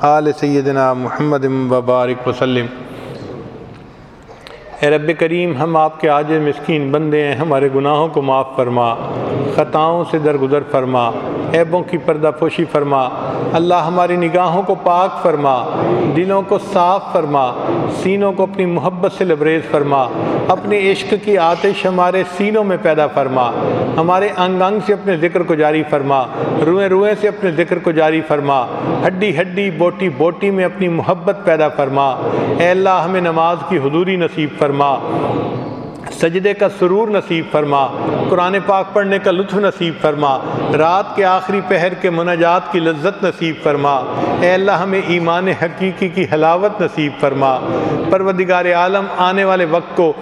S1: آل سیدنا محمد وبارک وسلم۔ اے رب کریم، ہم آپ کے آج مسکین بندے ہیں، ہمارے گناہوں کو معاف فرما، خطاؤں سے درگزر فرما، عیبوں کی پردہ پوشی فرما، اللہ ہماری نگاہوں کو پاک فرما، دلوں کو صاف فرما، سینوں کو اپنی محبت سے لبریز فرما، اپنے عشق کی آتش ہمارے سینوں میں پیدا فرما، ہمارے انگ انگ سے اپنے ذکر کو جاری فرما روئیں روئیں سے اپنے ذکر کو جاری فرما، ہڈی ہڈی بوٹی بوٹی میں اپنی محبت پیدا فرما۔ اے اللہ، ہمیں نماز کی حضوری نصیب فرما۔ سجدے کا سرور نصیب فرما، قرآن پاک پڑھنے کا لطف نصیب فرما، رات کے آخری پہر کے مناجات کی لذت نصیب فرما، اے اللہ ہمیں ایمان حقیقی کی حلاوت نصیب فرما۔ پروردگار عالم، آنے والے وقت کو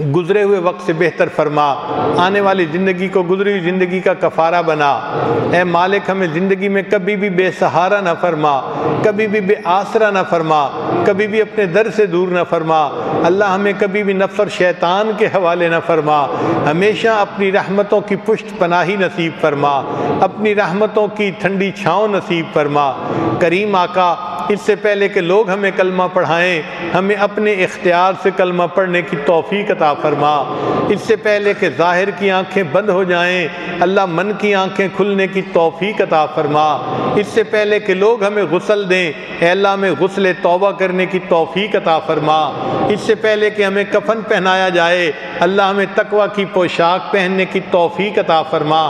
S1: گزرے ہوئے وقت سے بہتر فرما۔ آنے والی زندگی کو گزری ہوئی زندگی کا کفارہ بنا۔ اے مالک، ہمیں زندگی میں کبھی بھی بے سہارا نہ فرما۔ کبھی بھی بے آسرا نہ فرما۔ کبھی بھی اپنے در سے دور نہ فرما۔ اللہ ہمیں کبھی بھی نفر شیطان کے حوالے نہ فرما۔ ہمیشہ اپنی رحمتوں کی پشت پناہی نصیب فرما۔ اپنی رحمتوں کی ٹھنڈی چھاؤں نصیب فرما۔ کریم آقا اس سے پہلے کہ لوگ ہمیں کلمہ پڑھائیں، ہمیں اپنے اختیار سے کلمہ پڑھنے کی توفیق عطا فرما۔ اس سے پہلے کہ ظاہر کی آنکھیں بند ہو جائیں، اللہ من کی آنکھیں کھلنے کی توفیق عطا فرما۔ اس سے پہلے کہ لوگ ہمیں غسل دیں، اے اللہ میں غسل توبہ کرنے کی توفیق عطا فرما۔ اس سے پہلے کہ ہمیں کفن پہنایا جائے، اللہ ہمیں تقوی کی پوشاک پہننے کی توفیق عطا فرما۔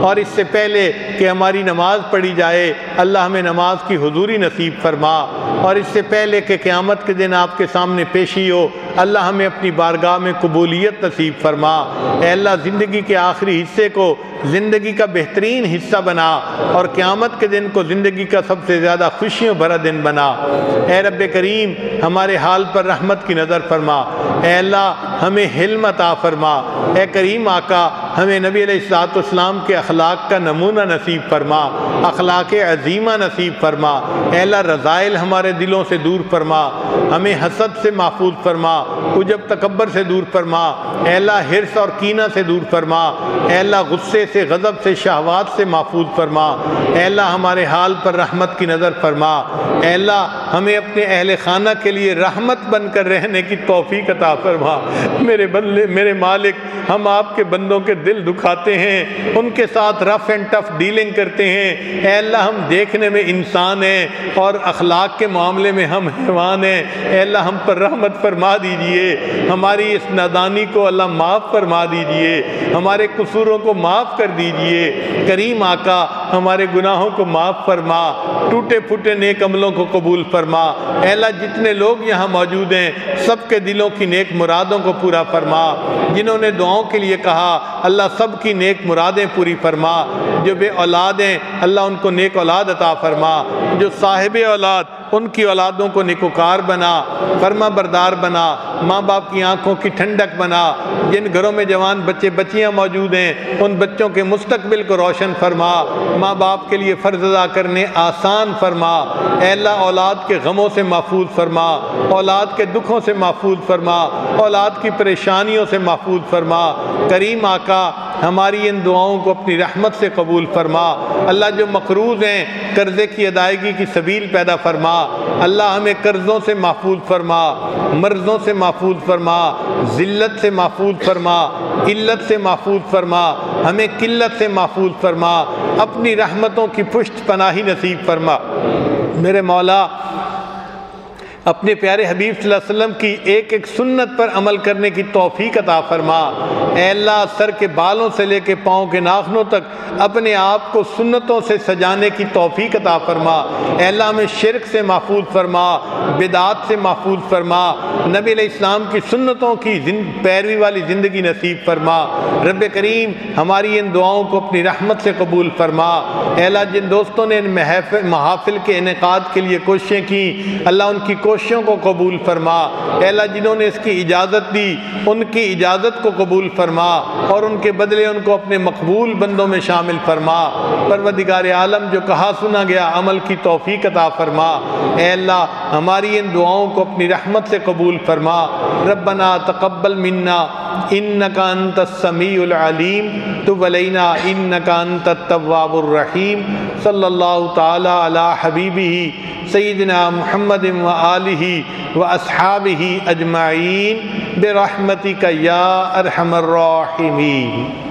S1: اور اس سے پہلے کہ ہماری نماز پڑھی جائے، اللہ ہمیں نماز کی حضوری نصیب فرما۔ اور اس سے پہلے کہ قیامت کے دن آپ کے سامنے پیشی ہو اللہ ہمیں اپنی بارگاہ میں قبولیت نصیب فرما۔ اے اللہ، زندگی کے آخری حصے کو زندگی کا بہترین حصہ بنا اور قیامت کے دن کو زندگی کا سب سے زیادہ خوشیوں بھرا دن بنا۔ اے رب کریم، ہمارے حال پر رحمت کی نظر فرما۔ اے اللہ، ہمیں حلم عطا فرما۔ اے کریم آقا، ہمیں نبی علیہ السلاط اسلام کے اخلاق کا نمونہ نصیب فرما۔ اخلاق عظیمہ نصیب فرما۔ اے اللہ، رضائل ہمارے دلوں سے دور فرما۔ ہمیں حسد سے محفوظ فرما۔ اجب تکبر سے دور فرما، اے اللہ حرص اور کینہ سے دور فرما، اے اللہ غصے سے، غضب سے، شہوات سے محفوظ فرما، اے اللہ ہمارے حال پر رحمت کی نظر فرما، اے اللہ ہمیں اپنے اہل خانہ کے لیے رحمت بن کر رہنے کی توفیق عطا فرما۔ میرے بندے، میرے مالک، ہم آپ کے بندوں کے دل دکھاتے ہیں، ان کے ساتھ رف اینڈ ٹف ڈیلنگ کرتے ہیں۔ اے اللہ ہم دیکھنے میں انسان ہیں اور اخلاق کے معاملے میں ہم حیوان ہیں۔ اے اللہ ہم پر رحمت فرما دیجیے، ہماری اس نادانی کو اللہ معاف فرما دیجیے، ہمارے قصوروں کو معاف کر دیجیے۔ کریم آقا، ہمارے گناہوں کو معاف فرما، ٹوٹے پھوٹے نیک عملوں کو قبول فرما۔ اے اللہ، جتنے لوگ یہاں موجود ہیں، سب کے دلوں کی نیک مرادوں کو پورا فرما۔ جنہوں نے دعاؤں کے لیے کہا، اللہ سب کی نیک مرادیں پوری فرما۔ جو بے اولاد ہیں، اللہ ان کو نیک اولاد عطا فرما۔ جو صاحب اولاد، ان کی اولادوں کو نکوکار بنا، فرما بردار بنا، ماں باپ کی آنکھوں کی ٹھنڈک بنا۔ جن گھروں میں جوان بچے بچیاں موجود ہیں، ان بچوں کے مستقبل کو روشن فرما۔ ماں باپ کے لیے فرض ادا کرنے آسان فرما۔ اے اللہ، اولاد کے غموں سے محفوظ فرما۔ اولاد کے دکھوں سے محفوظ فرما۔ اولاد کی پریشانیوں سے محفوظ فرما۔ کریم آقا ہماری ان دعاؤں کو اپنی رحمت سے قبول فرما۔ اللہ جو مقروض ہیں، قرضے کی ادائیگی کی سبیل پیدا فرما۔ اللہ ہمیں قرضوں سے محفوظ فرما، مرضوں سے محفوظ فرما، ذلت سے محفوظ فرما قلت سے محفوظ فرما۔ ہمیں قلت سے محفوظ فرما۔ اپنی رحمتوں کی پشت پناہی نصیب فرما۔ میرے مولا اپنے پیارے حبیب صلی اللہ علیہ وسلم کی ایک ایک سنت پر عمل کرنے کی توفیق عطا فرما۔ اے اللہ، سر کے بالوں سے لے کے پاؤں کے ناخنوں تک اپنے آپ کو سنتوں سے سجانے کی توفیق عطا فرما۔ اے اللہ، ہمیں شرک سے محفوظ فرما، بدعات سے محفوظ فرما۔ نبی علیہ السلام کی سنتوں کی پیروی والی زندگی نصیب فرما۔ رب کریم ہماری ان دعاؤں کو اپنی رحمت سے قبول فرما۔ اے اللہ، جن دوستوں نے ان محافل کے انعقاد کے لیے کوششیں کی اللہ ان کی کوشش کوششوں کو قبول فرما۔ اے اللہ، جنہوں نے اس کی اجازت دی، ان کی اجازت کو قبول فرما اور ان کے بدلے ان کو اپنے مقبول بندوں میں شامل فرما۔ پروردگار عالم، جو کہا سنا گیا، عمل کی توفیق عطا فرما۔ اے اللہ، ہماری ان دعاؤں کو اپنی رحمت سے قبول فرما۔ ربنا تقبل منا انکا انت السمیع العلیم، تب علینا انکا انت التواب الرحیم۔ صلی اللہ تعالی علی حبیبی سیدنا محمد و آلہ و اصحابہ اجمعین برحمتک یا ارحم الراحمین۔